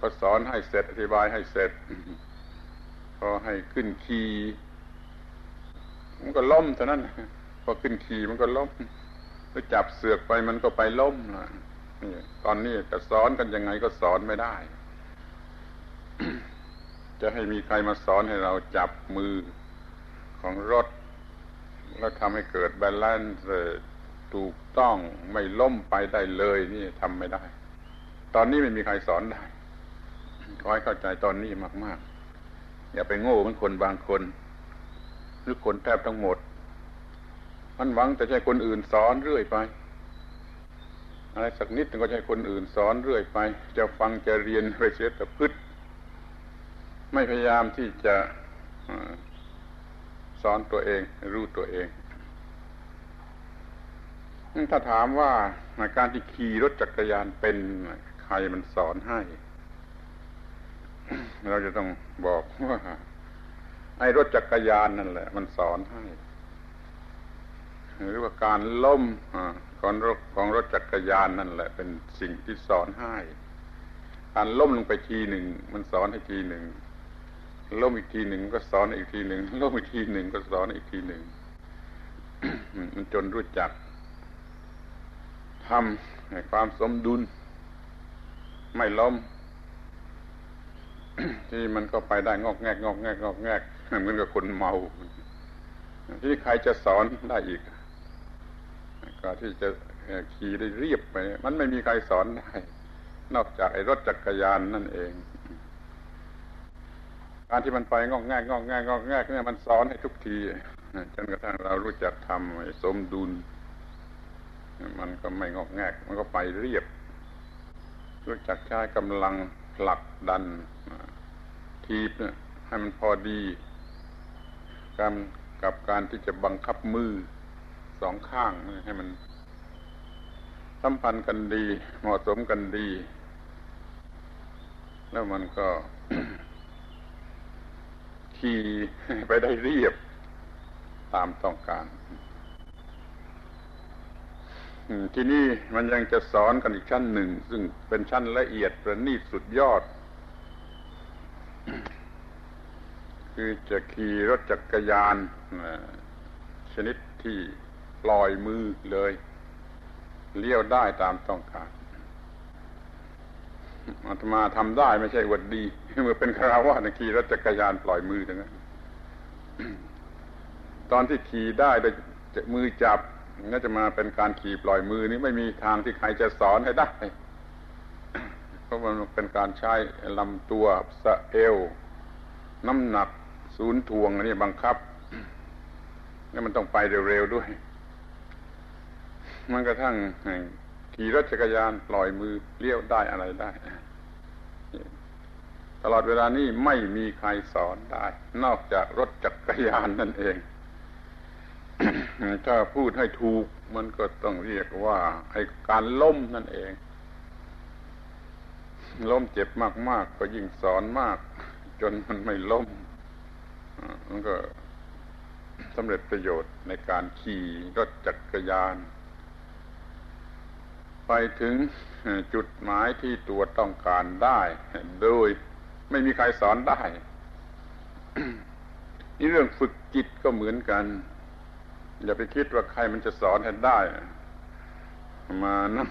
ก็สอนให้เสร็จอธิบายให้เสร็จพอให้ขึ้นขี่มันก็ล้มเท่านั้นพอขึ้นขี่มันก็ล้มไปจับเสือกไปมันก็ไปล้มนะ นี่ตอนนี้จะสอนกันยังไงก็สอนไม่ได้ จะให้มีใครมาสอนให้เราจับมือของรถ แล้วทำให้เกิด balance ถูกต้องไม่ล้มไปได้เลยนี่ทำไม่ได้ ตอนนี้ไม่มีใครสอนได้ขอให้เข้าใจตอนนี้มาก ๆ อย่าไปโง่เหมือนคนบางคนรือคนแทบทั้งหมด มันหวังแต่ใช้คนอื่นสอนเรื่อยไป อะไรสักนิดก็ใช้คนอื่นสอนเรื่อยไป จะฟังจะเรียนไปเสียแต่พืชไม่พยายามที่จะสอนตัวเอง รู้ตัวเองถ้าถามว่าการที่ขี่รถจักรยานเป็นใครมันสอนให้ เราจะต้องบอกว่า ไอ้รถจักรยานนั่นแหละ มันสอนให้ หรือว่าการล้ม ของรถของรถจักรยานนั่นแหละ เป็นสิ่งที่สอนให้การล้มลงไปทีหนึ่ง มันสอนให้ทีหนึ่งล้มอีกทีหนึ่งก็สอนอีกทีหนึ่งล้มอีกทีหนึ่งก็สอนอีกทีหนึ่งมันจนรู้จักทำให้ความสมดุล ไม่ล้มที่มันก็ไปได้งอกแงกงอกแงกงอกแงกเหมือนกับคนเมา ที่ใครจะสอนได้อีก ก็ที่จะขี่ได้เรียบไป มันไม่มีใครสอนได้ นอกจากไอ้รถจักรยานนั่นเอง การที่มันไปงอกแงกงอกแงกงอกแงกเนี่ยมันสอนให้ทุกทีจนกระทั่งเรารู้จักทำสมดุล มันก็ไม่งอกแงก มันก็ไปเรียบ รู้จักใช้กำลังผลักดัน ทีบเนี่ยให้มันพอดีการกับการที่จะบังคับมือ สองข้างให้มันสัมพันธ์กันดี เหมาะสมกันดี แล้วมันก็ขี่ไปได้เรียบตามต้องการ ที่นี่มันยังจะสอนกันอีกชั้นหนึ่ง ซึ่งเป็นชั้นละเอียดประณีตสุดยอด คือจะขี่รถจักรยานชนิดที่ ปล่อยมือเลย เลี้ยวได้ตามต้องการอาตมาทำได้ไม่ใช่วัดดีเมื่อเป็นคราวาสขี่รถจักรยานปล่อยมือทั้งนั้นตอนที่ขี่ได้โดยมือจับก็จะมาเป็นการขี่ปล่อยมือนี้ไม่มีทางที่ใครจะสอนให้ได้เพราะมันเป็นการใช้ลำตัวสะเอว น้ำหนักศูนย์ทวงอันนี้บังคับนี่มันต้องไปเร็วๆด้วย มันกระทั่งขี่รถจักรยานปล่อยมือเลี้ยวได้อะไรได้ ตลอดเวลานี้ไม่มีใครสอนได้ นอกจากรถจักรยานนั่นเอง ถ้าพูดให้ถูกมันก็ต้องเรียกว่าไอ้การล้มนั่นเอง ล้มเจ็บมากๆก็ยิ่งสอนมาก จนมันไม่ล้มมันก็สำเร็จประโยชน์ในการขี่รถจักรยาน ไปถึงจุดหมายที่ตัวต้องการได้ โดยไม่มีใครสอนได้ นี่เรื่องฝึกจิตก็เหมือนกัน อย่าไปคิดว่าใครมันจะสอนให้ได้ มานั่ง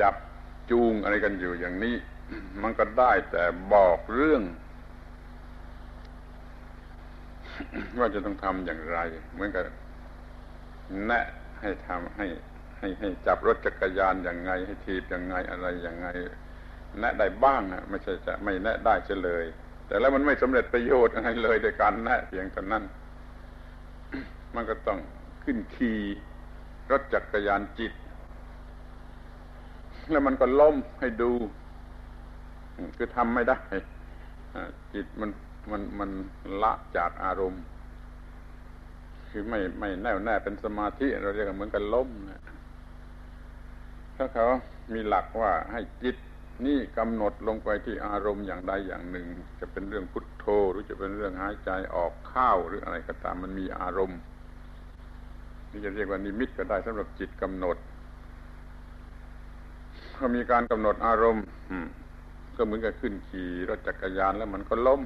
จับจูงอะไรกันอยู่อย่างนี้ มันก็ได้แต่บอกเรื่อง ว่าจะต้องทำอย่างไร เหมือนกับแนะให้ทำให้ ให้ให้จับรถจักรยานอย่างไง ให้ทีบอย่างไงอะไรอย่างไง แนะได้บ้างนะไม่ใช่จะไม่แนะได้เฉลย แต่แล้วมันไม่สำเร็จประโยชน์อะไรเลยโดยการแนะเพียงเท่านั้น มันก็ต้องขึ้นขี่รถจักรยานจิต แล้วมันก็ล้มให้ดูคือทำไม่ได้จิตมันมันมันละจากอารมณ์ คือไม่ไม่แน่วแน่เป็นสมาธิ เราเรียกเหมือนกันล้มนะ ถ้าเขามีหลักว่าให้จิตนี่กำหนดลงไปที่อารมณ์อย่างใดอย่างหนึ่ง จะเป็นเรื่องพุทโธหรือจะเป็นเรื่องหายใจออกข้าวหรืออะไรก็ตามมันมีอารมณ์นี่จะเรียกว่านิมิตก็ได้สำหรับจิตกำหนดถ้ามีการกำหนดอารมณ์ก็เหมือนกับขึ้นขี่รถจักรยานแล้วมันก็ล้ม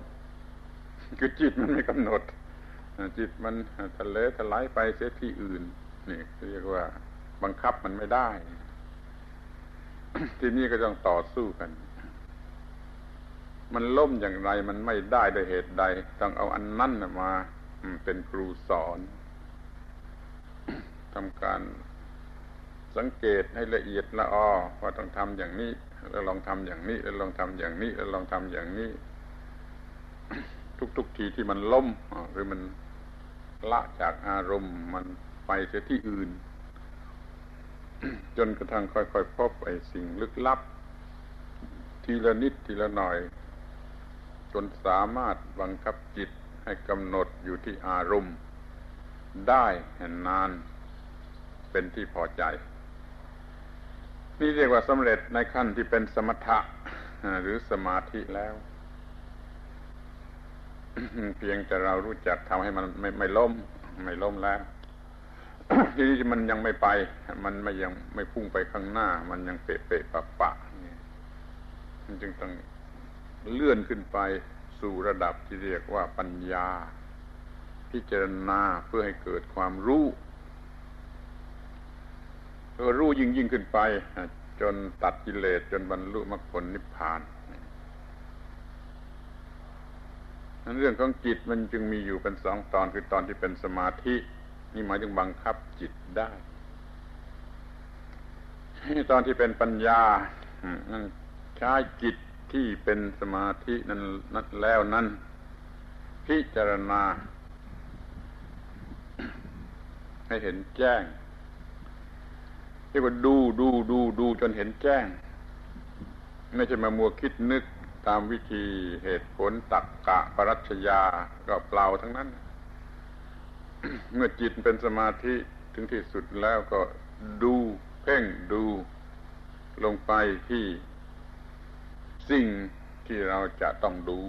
คือจิตมันไม่กำหนด จิตมันทะเลทลายไปเสียที่อื่นนี่เรียกว่าบังคับมันไม่ได้ ทีนี่ก็ต้องต่อสู้กัน มันล่มอย่างไรมันไม่ได้โดยเหตุใด ต้องเอาอันนั้นมาเป็นครูสอนทำการสังเกตให้ละเอียดละออว่าต้องทำอย่างนี้ แล้วลองทำอย่างนี้ แล้วลองทำอย่างนี้ แล้วลองทำอย่างนี้ ทุกๆทีที่มันล้มหรือมันละจากอารมณ์มันไปเสียที่อื่น จนกระทั่งค่อยๆพบไอ้สิ่งลึกลับ ทีละนิดทีละหน่อย จนสามารถบังคับจิตให้กำหนดอยู่ที่อารมณ์ ได้เห็นนาน เป็นที่พอใจ นี่เรียกว่าสำเร็จในขั้นที่เป็นสมถะหรือสมาธิแล้วเพียงแต่เรารู้จักทำให้มันไม่ไม่ล้ม ไม่ล้มแล้ว ทีนี้มันยังไม่ไป มันไม่ยังไม่พุ่งไปข้างหน้า มันยังเปะเปะปะปะนี่มันจึงต้องเลื่อนขึ้นไปสู่ระดับที่เรียกว่าปัญญา พิจารณาเพื่อให้เกิดความรู้เพื่อรู้ยิ่งยิ่งขึ้นไป จนตัดกิเลสจนบรรลุมรรคผลนิพพานนั้นเรื่องของจิตมันจึงมีอยู่เป็นสองตอนคือตอนที่เป็นสมาธิ นี่หมายถึงบังคับจิตได้ตอนที่เป็นปัญญาใช้จิตที่เป็นสมาธินั้นนั้นแล้วนั้น พิจารณา ให้เห็นแจ้งเรียกว่าดูดูดูดูจนเห็นแจ้ง ไม่ใช่มามัวคิดนึกตามวิธีเหตุผลตักกะปรัชญาก็เปล่าทั้งนั้น เมื่อจิตเป็นสมาธิถึงที่สุดแล้วก็ดูเพ่งดูลงไปที่สิ่งที่เราจะต้องดู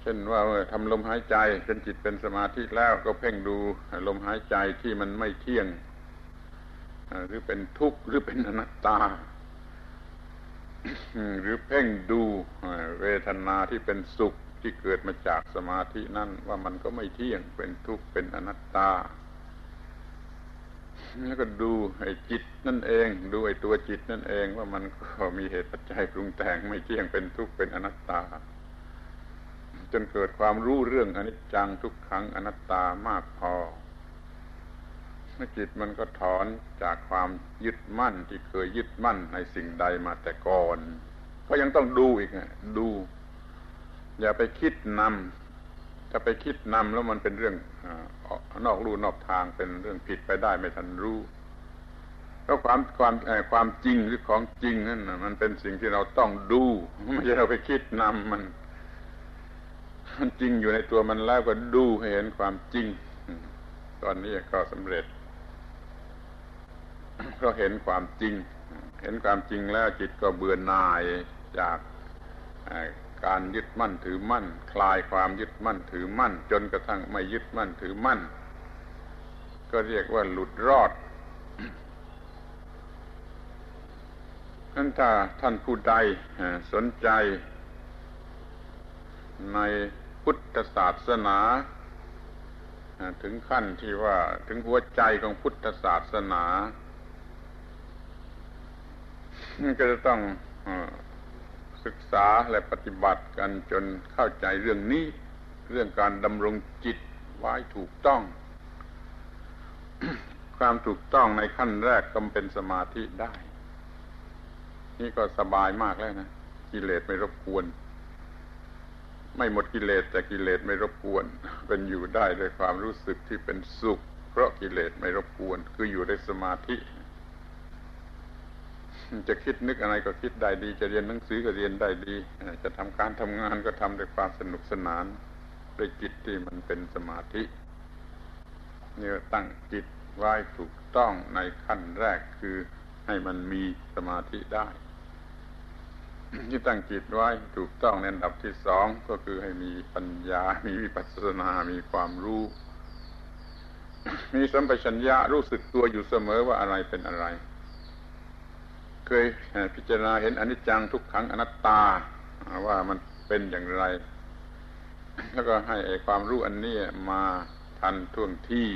เช่นว่าทำลมหายใจจนจิตเป็นสมาธิแล้วก็เพ่งดูลมหายใจที่มันไม่เที่ยง หรือเป็นทุกข์หรือเป็นอนัตตา หรือเพ่งดูเวทนาที่เป็นสุข ที่เกิดมาจากสมาธินั่นว่ามันก็ไม่เที่ยงเป็นทุกข์เป็นอนัตตา แล้วก็ดูไอ้จิตนั่นเอง ดูไอ้ตัวจิตนั่นเองว่ามันก็มีเหตุปัจจัยปรุงแต่งไม่เที่ยงเป็นทุกข์เป็นอนัตตา จนเกิดความรู้เรื่องอนิจจังทุกขังอนัตตามากพอเมื่อจิตมันก็ถอนจากความยึดมั่นที่เคยยึดมั่นในสิ่งใดมาแต่ก่อน ก็ยังต้องดูอีกดู อย่าไปคิดนำถ้าไปคิดนำแล้วมันเป็นเรื่องอนอกรูนอกทางเป็นเรื่องผิดไปได้ไม่ทันรู้แล้วความความความจริงหรือของจริงนั่นมันเป็นสิ่งที่เราต้องดูไม่ใช่เราไปคิดนำมันมันจริงอยู่ในตัวมันแล้วก็ดูให้เห็นความจริง ตอนนี้ก็สำเร็จเพราะเห็นความจริง เห็นความจริงแล้วจิตก็เบื่อหน่ายจาก การยึดมั่นถือมั่น คลายความยึดมั่นถือมั่น จนกระทั่งไม่ยึดมั่นถือมั่น ก็เรียกว่าหลุดรอดนั้นถ้าท่านผู้ใดสนใจ ในพุทธศาสนา ถึงขั้นที่ว่าถึงหัวใจของพุทธศาสนา ก็จะต้อง ศึกษาและปฏิบัติกันจนเข้าใจเรื่องนี้ เรื่องการดำรงจิตไว้ถูกต้อง ความถูกต้องในขั้นแรกก็เป็นสมาธิได้ นี่ก็สบายมากแล้วนะกิเลสไม่รบกวน ไม่หมดกิเลสแต่กิเลสไม่รบกวน เป็นอยู่ได้ด้วยความรู้สึกที่เป็นสุข เพราะกิเลสไม่รบกวน คืออยู่ในสมาธิ จะคิดนึกอะไรก็คิดได้ดี จะเรียนหนังสือก็เรียนได้ดี จะทำการทำงานก็ทำด้วยความสนุกสนานด้วยจิตที่มันเป็นสมาธินี่ตั้งจิตไว้ถูกต้องในขั้นแรกคือให้มันมีสมาธิได้ที่ตั้งจิตไว้ถูกต้องในอันดับที่สองก็คือให้มีปัญญา มีวิปัสสนา มีความรู้ มีสัมปชัญญะรู้สึกตัวอยู่เสมอว่าอะไรเป็นอะไร เคยพิจารณาเห็นอนิจจังทุกขังอนัตตา ว่ามันเป็นอย่างไร แล้วก็ให้ความรู้อันนี้มาทันท่วงที่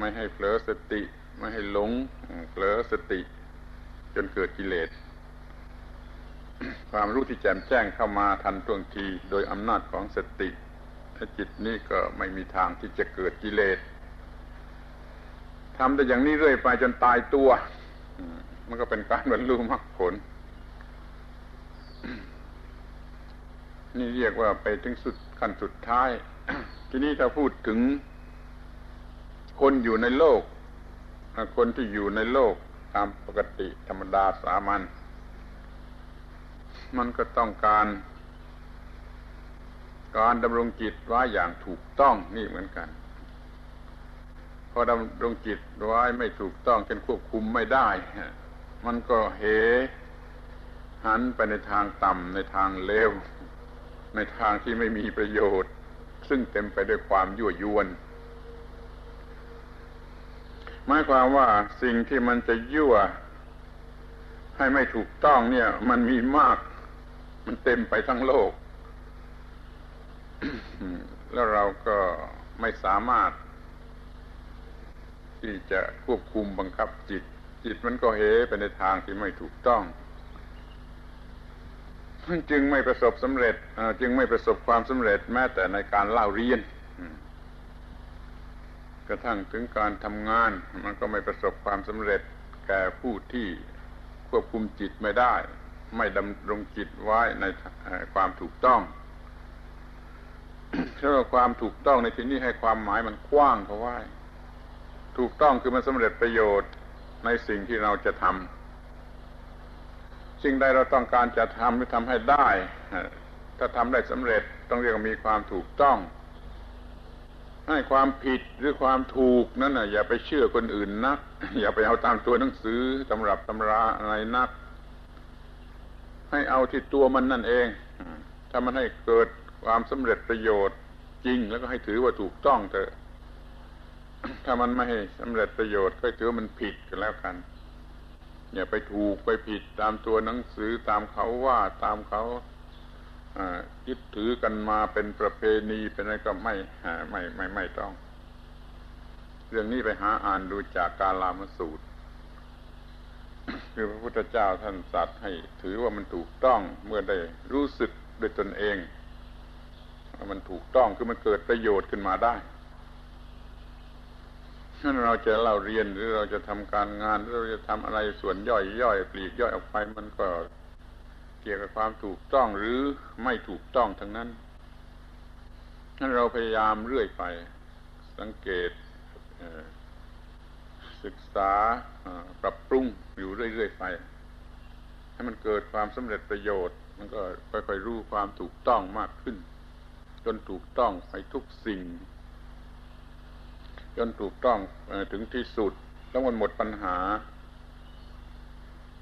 ไม่ให้เผลอสติ ไม่ให้หลงเผลอสติ จนเกิดกิเลสความรู้ที่แจ่มแจ้งเข้ามาทันท่วงที โดยอำนาจของสติจิตนี้ก็ไม่มีทางที่จะเกิดกิเลสทำแต่อย่างนี้เรื่อยไปจนตายตัว มันก็เป็นการบรรลุมรรคผล นี่เรียกว่าไปถึงสุดขั้นสุดท้าย ทีนี้ถ้าพูดถึง คนอยู่ในโลก คนที่อยู่ในโลกตามปกติธรรมดาสามัญมันก็ต้องการ การดำรงจิตไว้อย่างถูกต้องนี่เหมือนกัน พอดำรงจิตไว้ไม่ถูกต้องจนควบคุมไม่ได้ มันก็เหหันไปในทางต่ำในทางเลว ในทางที่ไม่มีประโยชน์ ซึ่งเต็มไปด้วยความยั่วยวนหมายความว่าสิ่งที่มันจะยั่ว ให้ไม่ถูกต้องเนี่ย มันมีมาก มันเต็มไปทั้งโลก แล้วเราก็ไม่สามารถ ที่จะควบคุมบังคับจิต จิตมันก็เหไปในทางที่ไม่ถูกต้องจึงไม่ประสบสำเร็จจึงไม่ประสบความสำเร็จแม้แต่ในการเล่าเรียนกระทั่งถึงการทำงาน มันก็ไม่ประสบความสำเร็จแก่ผู้ที่ควบคุมจิตไม่ได้ ไม่ดำรงจิตไว้ในความถูกต้องเพราะความถูกต้องในที่นี้ให้ความหมายมันกว้างเขาไว้ ถูกต้องคือมันสำเร็จประโยชน์ในสิ่งที่เราจะทำสิ่งใดเราต้องการจะทำหรือทำให้ได้ ถ้าทำได้สำเร็จต้องเรียกว่ามีความถูกต้อง ให้ความผิดหรือความถูกนั้นนะอย่าไปเชื่อคนอื่นนัก อย่าไปเอาตามตัวหนังสือตำรับตำราอะไรนัก ให้เอาที่ตัวมันนั่นเอง ถ้ามันให้เกิดความสำเร็จประโยชน์จริงแล้วก็ให้ถือว่าถูกต้องเถอะ ถ้ามันไม่ให้สำเร็จประโยชน์ก็ถือว่ามันผิดกันแล้วกัน อย่าไปถูกไปผิดตามตัวหนังสือตามเขาว่าตามเขายึดถือกันมาเป็นประเพณีเป็นอะไรก็ไม่ไม่ไม่ไม่ต้อง เรื่องนี้ไปหาอ่านดูจากกาลามสูตร คือพระพุทธเจ้าท่านสัตว์ให้ถือว่ามันถูกต้องเมื่อได้รู้สึกด้วยตนเองว่ามันถูกต้องคือมันเกิดประโยชน์ขึ้นมาได้ ถ้าเราจะเล่าเรียนหรือเราจะทำการงานหรือเราจะทำอะไรส่วนย่อยย่อยปลีกย่อยออกไปมันก็เกี่ยวกับความถูกต้องหรือไม่ถูกต้องทั้งนั้นนั้นเราพยายามเรื่อยไป สังเกตศึกษาปรับปรุงอยู่เรื่อยๆไปให้มันเกิดความสำเร็จประโยชน์ มันก็ค่อยๆรู้ความถูกต้องมากขึ้น จนถูกต้องไปทุกสิ่ง จนถูกต้องถึงที่สุด แล้วมันหมดปัญหา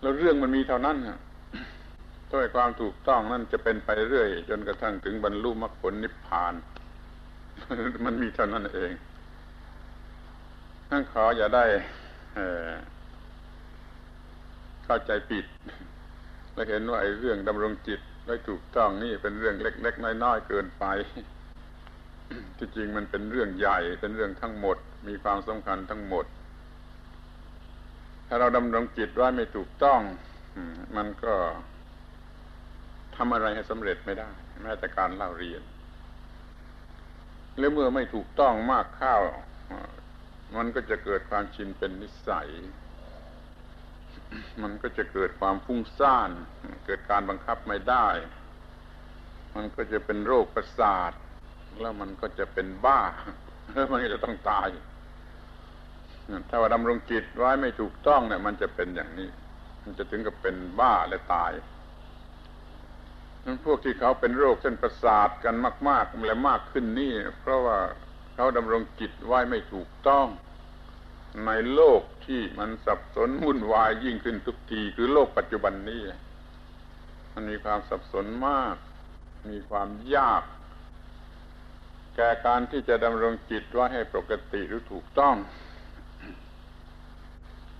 แล้วเรื่องมันมีเท่านั้นฮะด้วยความถูกต้องนั่นจะเป็นไปเรื่อย จนกระทั่งถึงบรรลุมรรคผลนิพพาน มันมีเท่านั้นเองท่านขออย่าได้เข้าใจผิด และเห็นว่าไอ้เรื่องดำรงจิตได้ถูกต้องนี่เป็นเรื่องเล็ก ๆ น้อยๆเกินไป ที่จริงมันเป็นเรื่องใหญ่เป็นเรื่องทั้งหมด มีความสำคัญทั้งหมด ถ้าเราดำรงจิตไว้ไม่ถูกต้องมันก็ทำอะไรให้สำเร็จไม่ได้ แม้แต่การเล่าเรียนหรือเมื่อไม่ถูกต้องมากข้าว มันก็จะเกิดความชินเป็นนิสัย มันก็จะเกิดความฟุ้งซ่าน เกิดการบังคับไม่ได้ มันก็จะเป็นโรคประสาท แล้วมันก็จะเป็นบ้า แล้วมันก็จะต้องตาย ถ้าว่าดำรงจิตไว้ไม่ถูกต้องเนี่ย มันจะเป็นอย่างนี้ มันจะถึงกับเป็นบ้าและตายนั้นพวกที่เขาเป็นโรคเส้นประสาทกันมากๆและมากขึ้นนี่ เพราะว่าเขาดำรงจิตไว้ไม่ถูกต้อง ในโลกที่มันสับสนวุ่นวายยิ่งขึ้นทุกทีคือโลกปัจจุบันนี้ มันมีความสับสนมาก มีความยาก แก่การที่จะดำรงจิตไว้ให้ปกติหรือถูกต้อง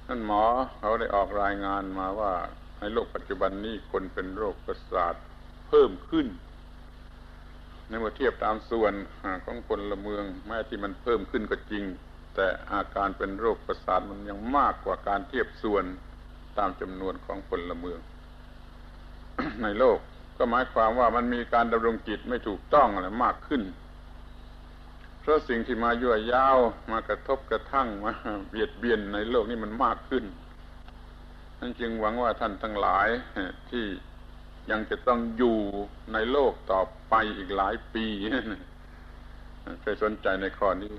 ท่านหมอเขาได้ออกรายงานมาว่าในโลกปัจจุบันนี้คนเป็นโรคประสาทเพิ่มขึ้น ในเมื่อเทียบตามส่วนของคนละเมืองแม้ที่มันเพิ่มขึ้นก็จริง แต่อาการเป็นโรคประสาทมันยังมากกว่าการเทียบส่วนตามจำนวนของคนละเมือง ในโลกก็หมายความว่ามันมีการดำรงจิตไม่ถูกต้องอะไรมากขึ้น เพราะสิ่งที่มายั่วยาวมากระทบกระทั่งมาเบียดเบียนในโลกนี้มันมากขึ้นนั่นจึงหวังว่าท่านทั้งหลายที่ยังจะต้องอยู่ในโลกต่อไปอีกหลายปีเคยสนใจในข้อนี้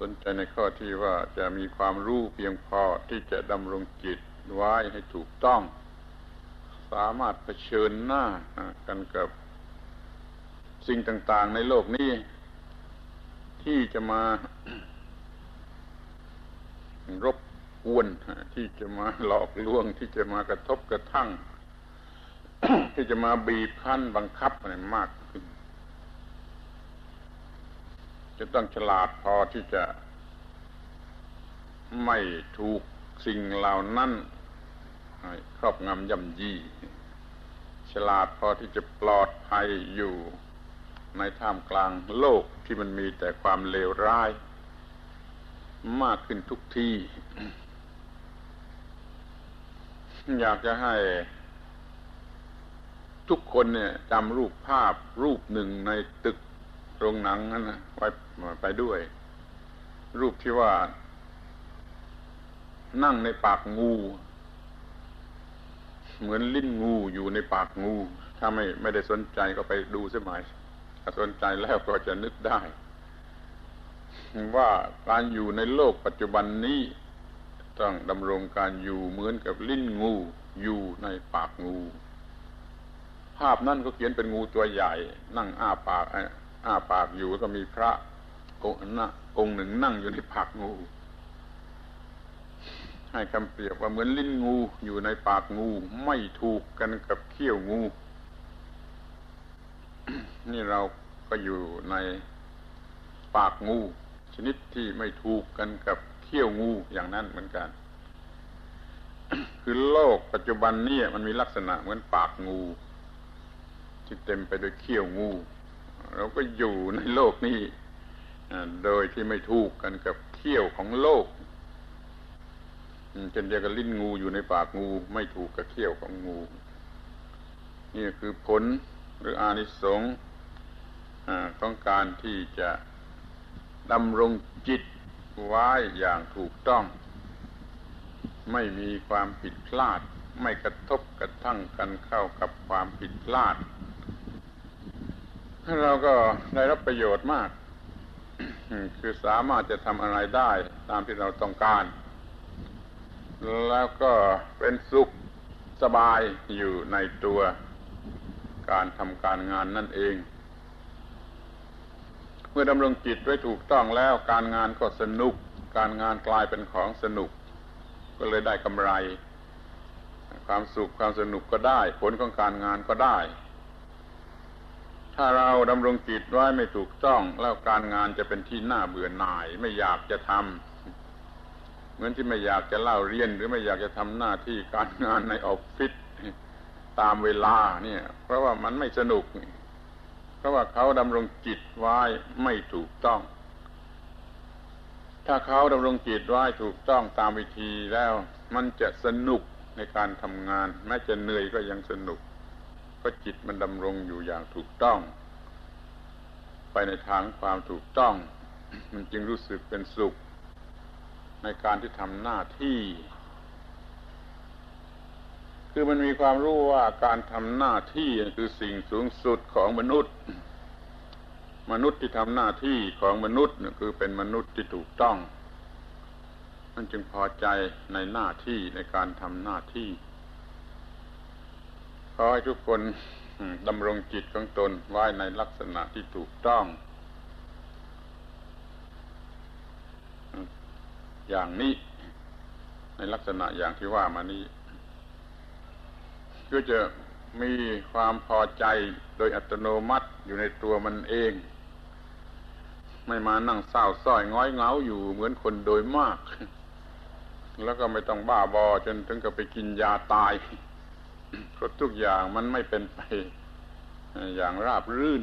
สนใจในข้อที่ว่าจะมีความรู้เพียงพอที่จะดำรงจิตไว้ให้ถูกต้อง สามารถเผชิญหน้ากันกับสิ่งต่าง ๆ ในโลกนี้ ที่จะมารบกวนที่จะมาหลอกลวงที่จะมากระทบกระทั่ง ที่จะมาบีบคั้นบังคับอะไรมากขึ้น จะต้องฉลาดพอที่จะไม่ถูกสิ่งเหล่านั้นครอบงำย่ำยีฉลาดพอที่จะปลอดภัยอยู่ ในท่ามกลางโลกที่มันมีแต่ความเลวร้าย มากขึ้นทุกที่อยากจะให้ทุกคนเนี่ยจำรูปภาพรูปหนึ่งในตึกโรงหนังนั้นนะไว้ไปด้วย รูปที่ว่า นั่งในปากงู เหมือนลิ้นงูอยู่ในปากงู ถ้าไม่ไม่ได้สนใจก็ไปดูเสียหมาย ถ้าสนใจแล้วก็จะนึกได้ ว่าการอยู่ในโลกปัจจุบันนี้ ต้องดำรงการอยู่เหมือนกับลิ้นงูอยู่ในปากงู ภาพนั่นก็เขียนเป็นงูตัวใหญ่ นั่งอ้าปากอ้าปากอยู่ก็มีพระองค์นะองค์หนึ่งนั่งอยู่ในปากงู ให้คำเปรียบว่าเหมือนลิ้นงูอยู่ในปากงู ไม่ถูกกันกับเขี้ยวงู นี่เราก็อยู่ในปากงู ชนิดที่ไม่ถูกกันกับเขี้ยวงูอย่างนั้นเหมือนกัน คือโลกปัจจุบันนี้มันมีลักษณะเหมือนปากงู ที่เต็มไปด้วยเขี้ยวงู เราก็อยู่ในโลกนี้โดยที่ไม่ถูกกันกับเขี้ยวของโลกเช่นเดียวกับลิ้นงูอยู่ในปากงูไม่ถูกกับเขี้ยวของงู นี่คือผลหรืออานิสงส์ ของการที่จะดำรงจิตไว้อย่างถูกต้อง ไม่มีความผิดพลาด ไม่กระทบกระทั่งกันเข้ากับความผิดพลาด เราก็ได้รับประโยชน์มาก คือสามารถจะทำอะไรได้ตามที่เราต้องการ แล้วก็เป็นสุขสบายอยู่ในตัวการทำการงานนั่นเอง เมื่อดำรงจิตไว้ถูกต้องแล้วการงานก็สนุก การงานกลายเป็นของสนุก ก็เลยได้กำไร ความสุขความสนุกก็ได้ ผลของการงานก็ได้ ถ้าเราดำรงจิตไว้ไม่ถูกต้อง แล้วการงานจะเป็นที่น่าเบื่อหน่าย ไม่อยากจะทำเหมือนที่ไม่อยากจะเล่าเรียนหรือไม่อยากจะทำหน้าที่การงานในออฟฟิศตามเวลาเนี่ย เพราะว่ามันไม่สนุก ราะว่าเขาดำรงจิตไว้ไม่ถูกต้อง ถ้าเขาดำรงจิตไว้ถูกต้องตามวิธีแล้ว มันจะสนุกในการทำงาน แม้จะเหนื่อยก็ยังสนุกราะจิตมันดำรงอยู่อย่างถูกต้อง ไปในทางความถูกต้อง มันจึงรู้สึกเป็นสุข ในการที่ทำหน้าที่ คือมันมีความรู้ว่าการทำหน้าที่คือสิ่งสูงสุดของมนุษย์ มนุษย์ที่ทำหน้าที่ของมนุษย์คือเป็นมนุษย์ที่ถูกต้อง มันจึงพอใจในหน้าที่ในการทำหน้าที่ขอให้ทุกคนดำรงจิตของตนไว้ในลักษณะที่ถูกต้อง อย่างนี้ ในลักษณะอย่างที่ว่ามานี้ ก็จะมีความพอใจโดยอัตโนมัติอยู่ในตัวมันเอง ไม่มานั่งเศร้าส้อยง้อยเงาอยู่เหมือนคนโดยมาก แล้วก็ไม่ต้องบ้าบอจนถึงกับไปกินยาตายเพราะทุกอย่างมันไม่เป็นไป อย่างราบรื่น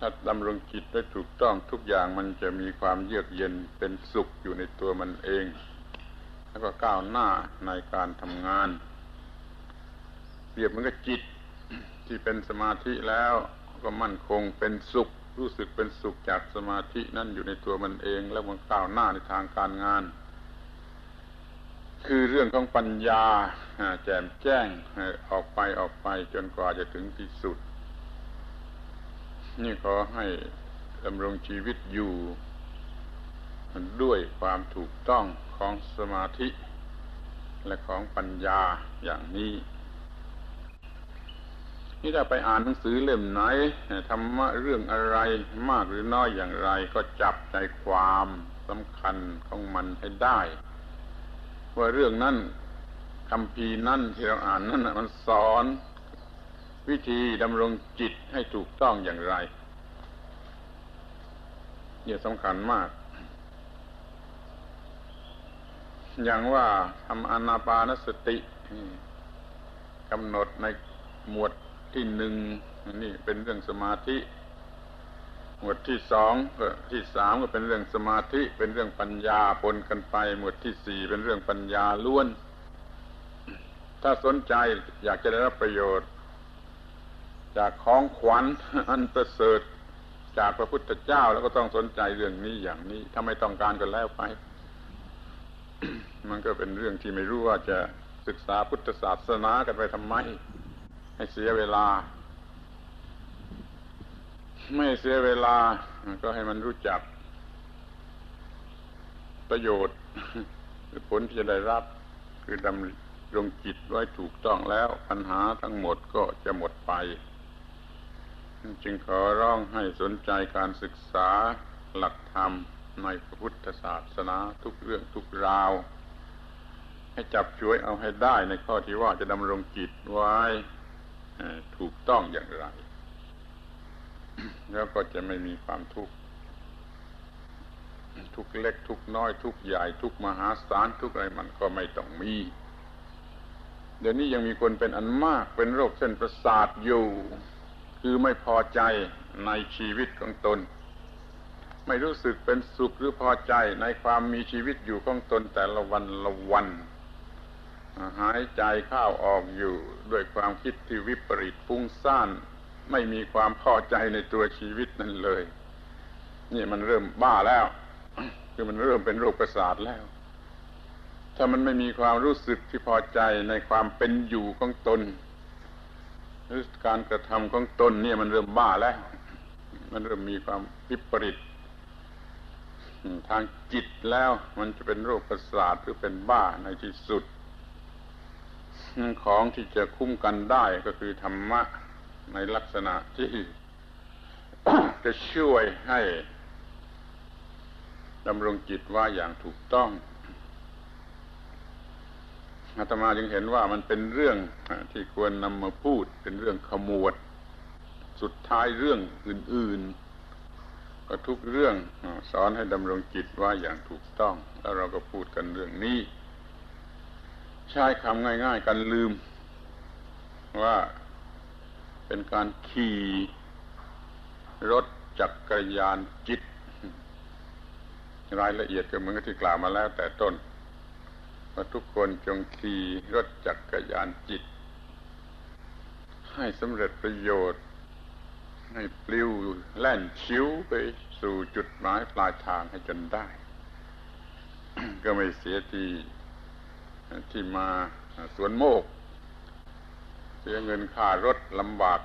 ถ้าดำรงจิตได้ถูกต้องทุกอย่างมันจะมีความเยือกเย็นเป็นสุขอยู่ในตัวมันเอง แล้วก็ก้าวหน้าในการทำงาน เปรียบมันก็จิตที่เป็นสมาธิแล้วก็มั่นคงเป็นสุข รู้สึกเป็นสุขจากสมาธินั่นอยู่ในตัวมันเอง แล้วมันก้าวหน้าในทางการงาน คือเรื่องของปัญญาแจ่มแจ้งออกไปออกไปจนกว่าจะถึงที่สุด นี่ขอให้ดำรงชีวิตอยู่ ด้วยความถูกต้องของสมาธิ และของปัญญาอย่างนี้ นี่ถ้าไปอ่านหนังสือเล่มไหนธรรมะเรื่องอะไรมากหรือน้อยอย่างไร ก็จับใจความสำคัญของมันให้ได้ ว่าเรื่องนั้นคำพีนั่นที่เราอ่านนั่นมันสอน วิธีดำรงจิตให้ถูกต้องอย่างไรเนี่ยสำคัญมาก อย่างว่าทำอนาปานสติกำหนดในหมวด ที่หนึ่งนี่เป็นเรื่องสมาธิ หมวดที่สองก็ที่สามก็เป็นเรื่องสมาธิ เป็นเรื่องปัญญาปนกันไป หมวดที่สี่เป็นเรื่องปัญญาล้วน ถ้าสนใจอยากจะได้รับประโยชน์ จากของขวัญอันประเสริฐจากพระพุทธเจ้าแล้วก็ต้องสนใจเรื่องนี้อย่างนี้ ถ้าไม่ต้องการก็แล้วไป มันก็เป็นเรื่องที่ไม่รู้ว่าจะศึกษาพุทธศาสนากันไปทำไม ให้เสียเวลา ไม่เสียเวลา ก็ให้มันรู้จัก ประโยชน์หรือผลที่จะได้รับ คือดำรงจิตไว้ถูกต้องแล้วปัญหาทั้งหมดก็จะหมดไป จึงขอร้องให้สนใจการศึกษาหลักธรรมในพระพุทธศาสนาทุกเรื่องทุกราว ให้จับช่วยเอาให้ได้ในข้อที่ว่าจะดำรงจิตไว้ ถูกต้องอย่างไร แล้วก็จะไม่มีความทุกข์ทุกเล็กทุกน้อยทุกใหญ่ ทุกมหาศาลทุกอะไรมันก็ไม่ต้องมี เดี๋ยวนี้ยังมีคนเป็นอันมากเป็นโรคเส้นประสาทอยู่ คือไม่พอใจในชีวิตของตน ไม่รู้สึกเป็นสุขหรือพอใจในความมีชีวิตอยู่ของตนแต่ละวันละวัน หายใจเข้าออกอยู่ด้วยความคิดที่วิปริตฟุ้งซ่าน ไม่มีความพอใจในตัวชีวิตนั้นเลย นี่มันเริ่มบ้าแล้ว คือมันเริ่มเป็นโรคประสาทแล้ว ถ้ามันไม่มีความรู้สึกที่พอใจในความเป็นอยู่ของตนหรือการกระทำของตนเนี่ยมันเริ่มบ้าแล้ว มันเริ่มมีความวิปริตทางจิตแล้วมันจะเป็นโรคประสาทหรือเป็นบ้าในที่สุด ของที่จะคุ้มกันได้ก็คือธรรมะในลักษณะที่จะช่วยให้ดำรงจิตว่าอย่างถูกต้องอาตมาจึงเห็นว่ามันเป็นเรื่องที่ควรนำมาพูดเป็นเรื่องขมวด สุดท้ายเรื่องอื่น ๆ ก็ทุกเรื่องสอนให้ดำรงจิตว่าอย่างถูกต้อง แล้วเราก็พูดกันเรื่องนี้ ใช้คำง่าย ๆ กันลืม ว่าเป็นการขี่รถจักกรยานจิต รายละเอียดก็เหมือนที่กล่าวมาแล้วแต่ต้นว่าทุกคนจงขี่รถจักรยานจิต ให้สำเร็จประโยชน์ ให้ปลิวแล่นชิวไปสู่จุดหมายปลายทางให้จนได้ ก็ไม่เสียที ที่มาสวนโมก เสียเงินค่ารถลำบาก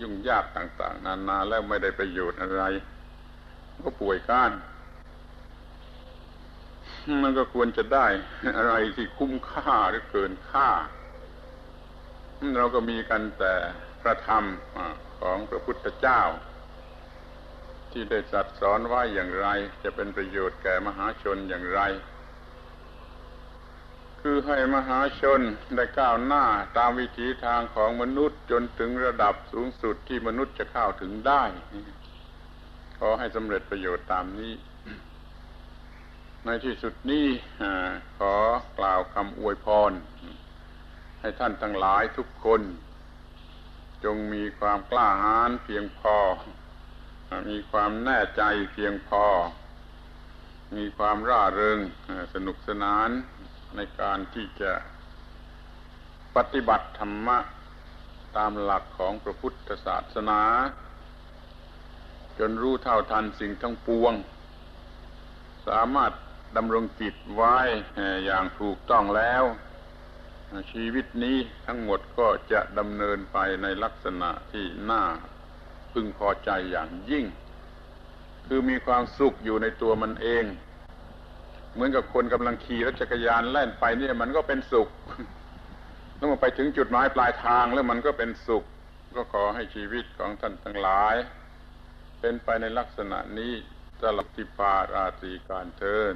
ยุ่งยากต่าง ๆ นานาแล้วไม่ได้ประโยชน์อะไร ก็ป่วยก้าน มันก็ควรจะได้อะไรที่คุ้มค่าหรือเกินค่า เราก็มีกันแต่พระธรรมของพระพุทธเจ้า ที่ได้สัตสอนว่าอย่างไร จะเป็นประโยชน์แก่มหาชนอย่างไร คือให้มหาชนได้ก้าวหน้าตามวิถีทางของมนุษย์จนถึงระดับสูงสุดที่มนุษย์จะเข้าถึงได้ ขอให้สำเร็จประโยชน์ตามนี้ ในที่สุดนี้ขอกล่าวคำอวยพร ให้ท่านทั้งหลายทุกคน จงมีความกล้าหาญเพียงพอ มีความแน่ใจเพียงพอ มีความร่าเริงสนุกสนาน ในการที่จะปฏิบัติธรรมะตามหลักของพระพุทธศาสนา จนรู้เท่าทันสิ่งทั้งปวง สามารถดำรงจิตไว้อย่างถูกต้องแล้ว ชีวิตนี้ทั้งหมดก็จะดำเนินไปในลักษณะที่น่าพึงพอใจอย่างยิ่ง คือมีความสุขอยู่ในตัวมันเอง เหมือนกับคนกำลังขี่รถจักรยานแล่นไปเนี่ยมันก็เป็นสุข แล้วมันไปถึงจุดหมายปลายทางแล้วมันก็เป็นสุข ก็ขอให้ชีวิตของท่านทั้งหลาย เป็นไปในลักษณะนี้ตลอดที่ปาราตรีการเทิน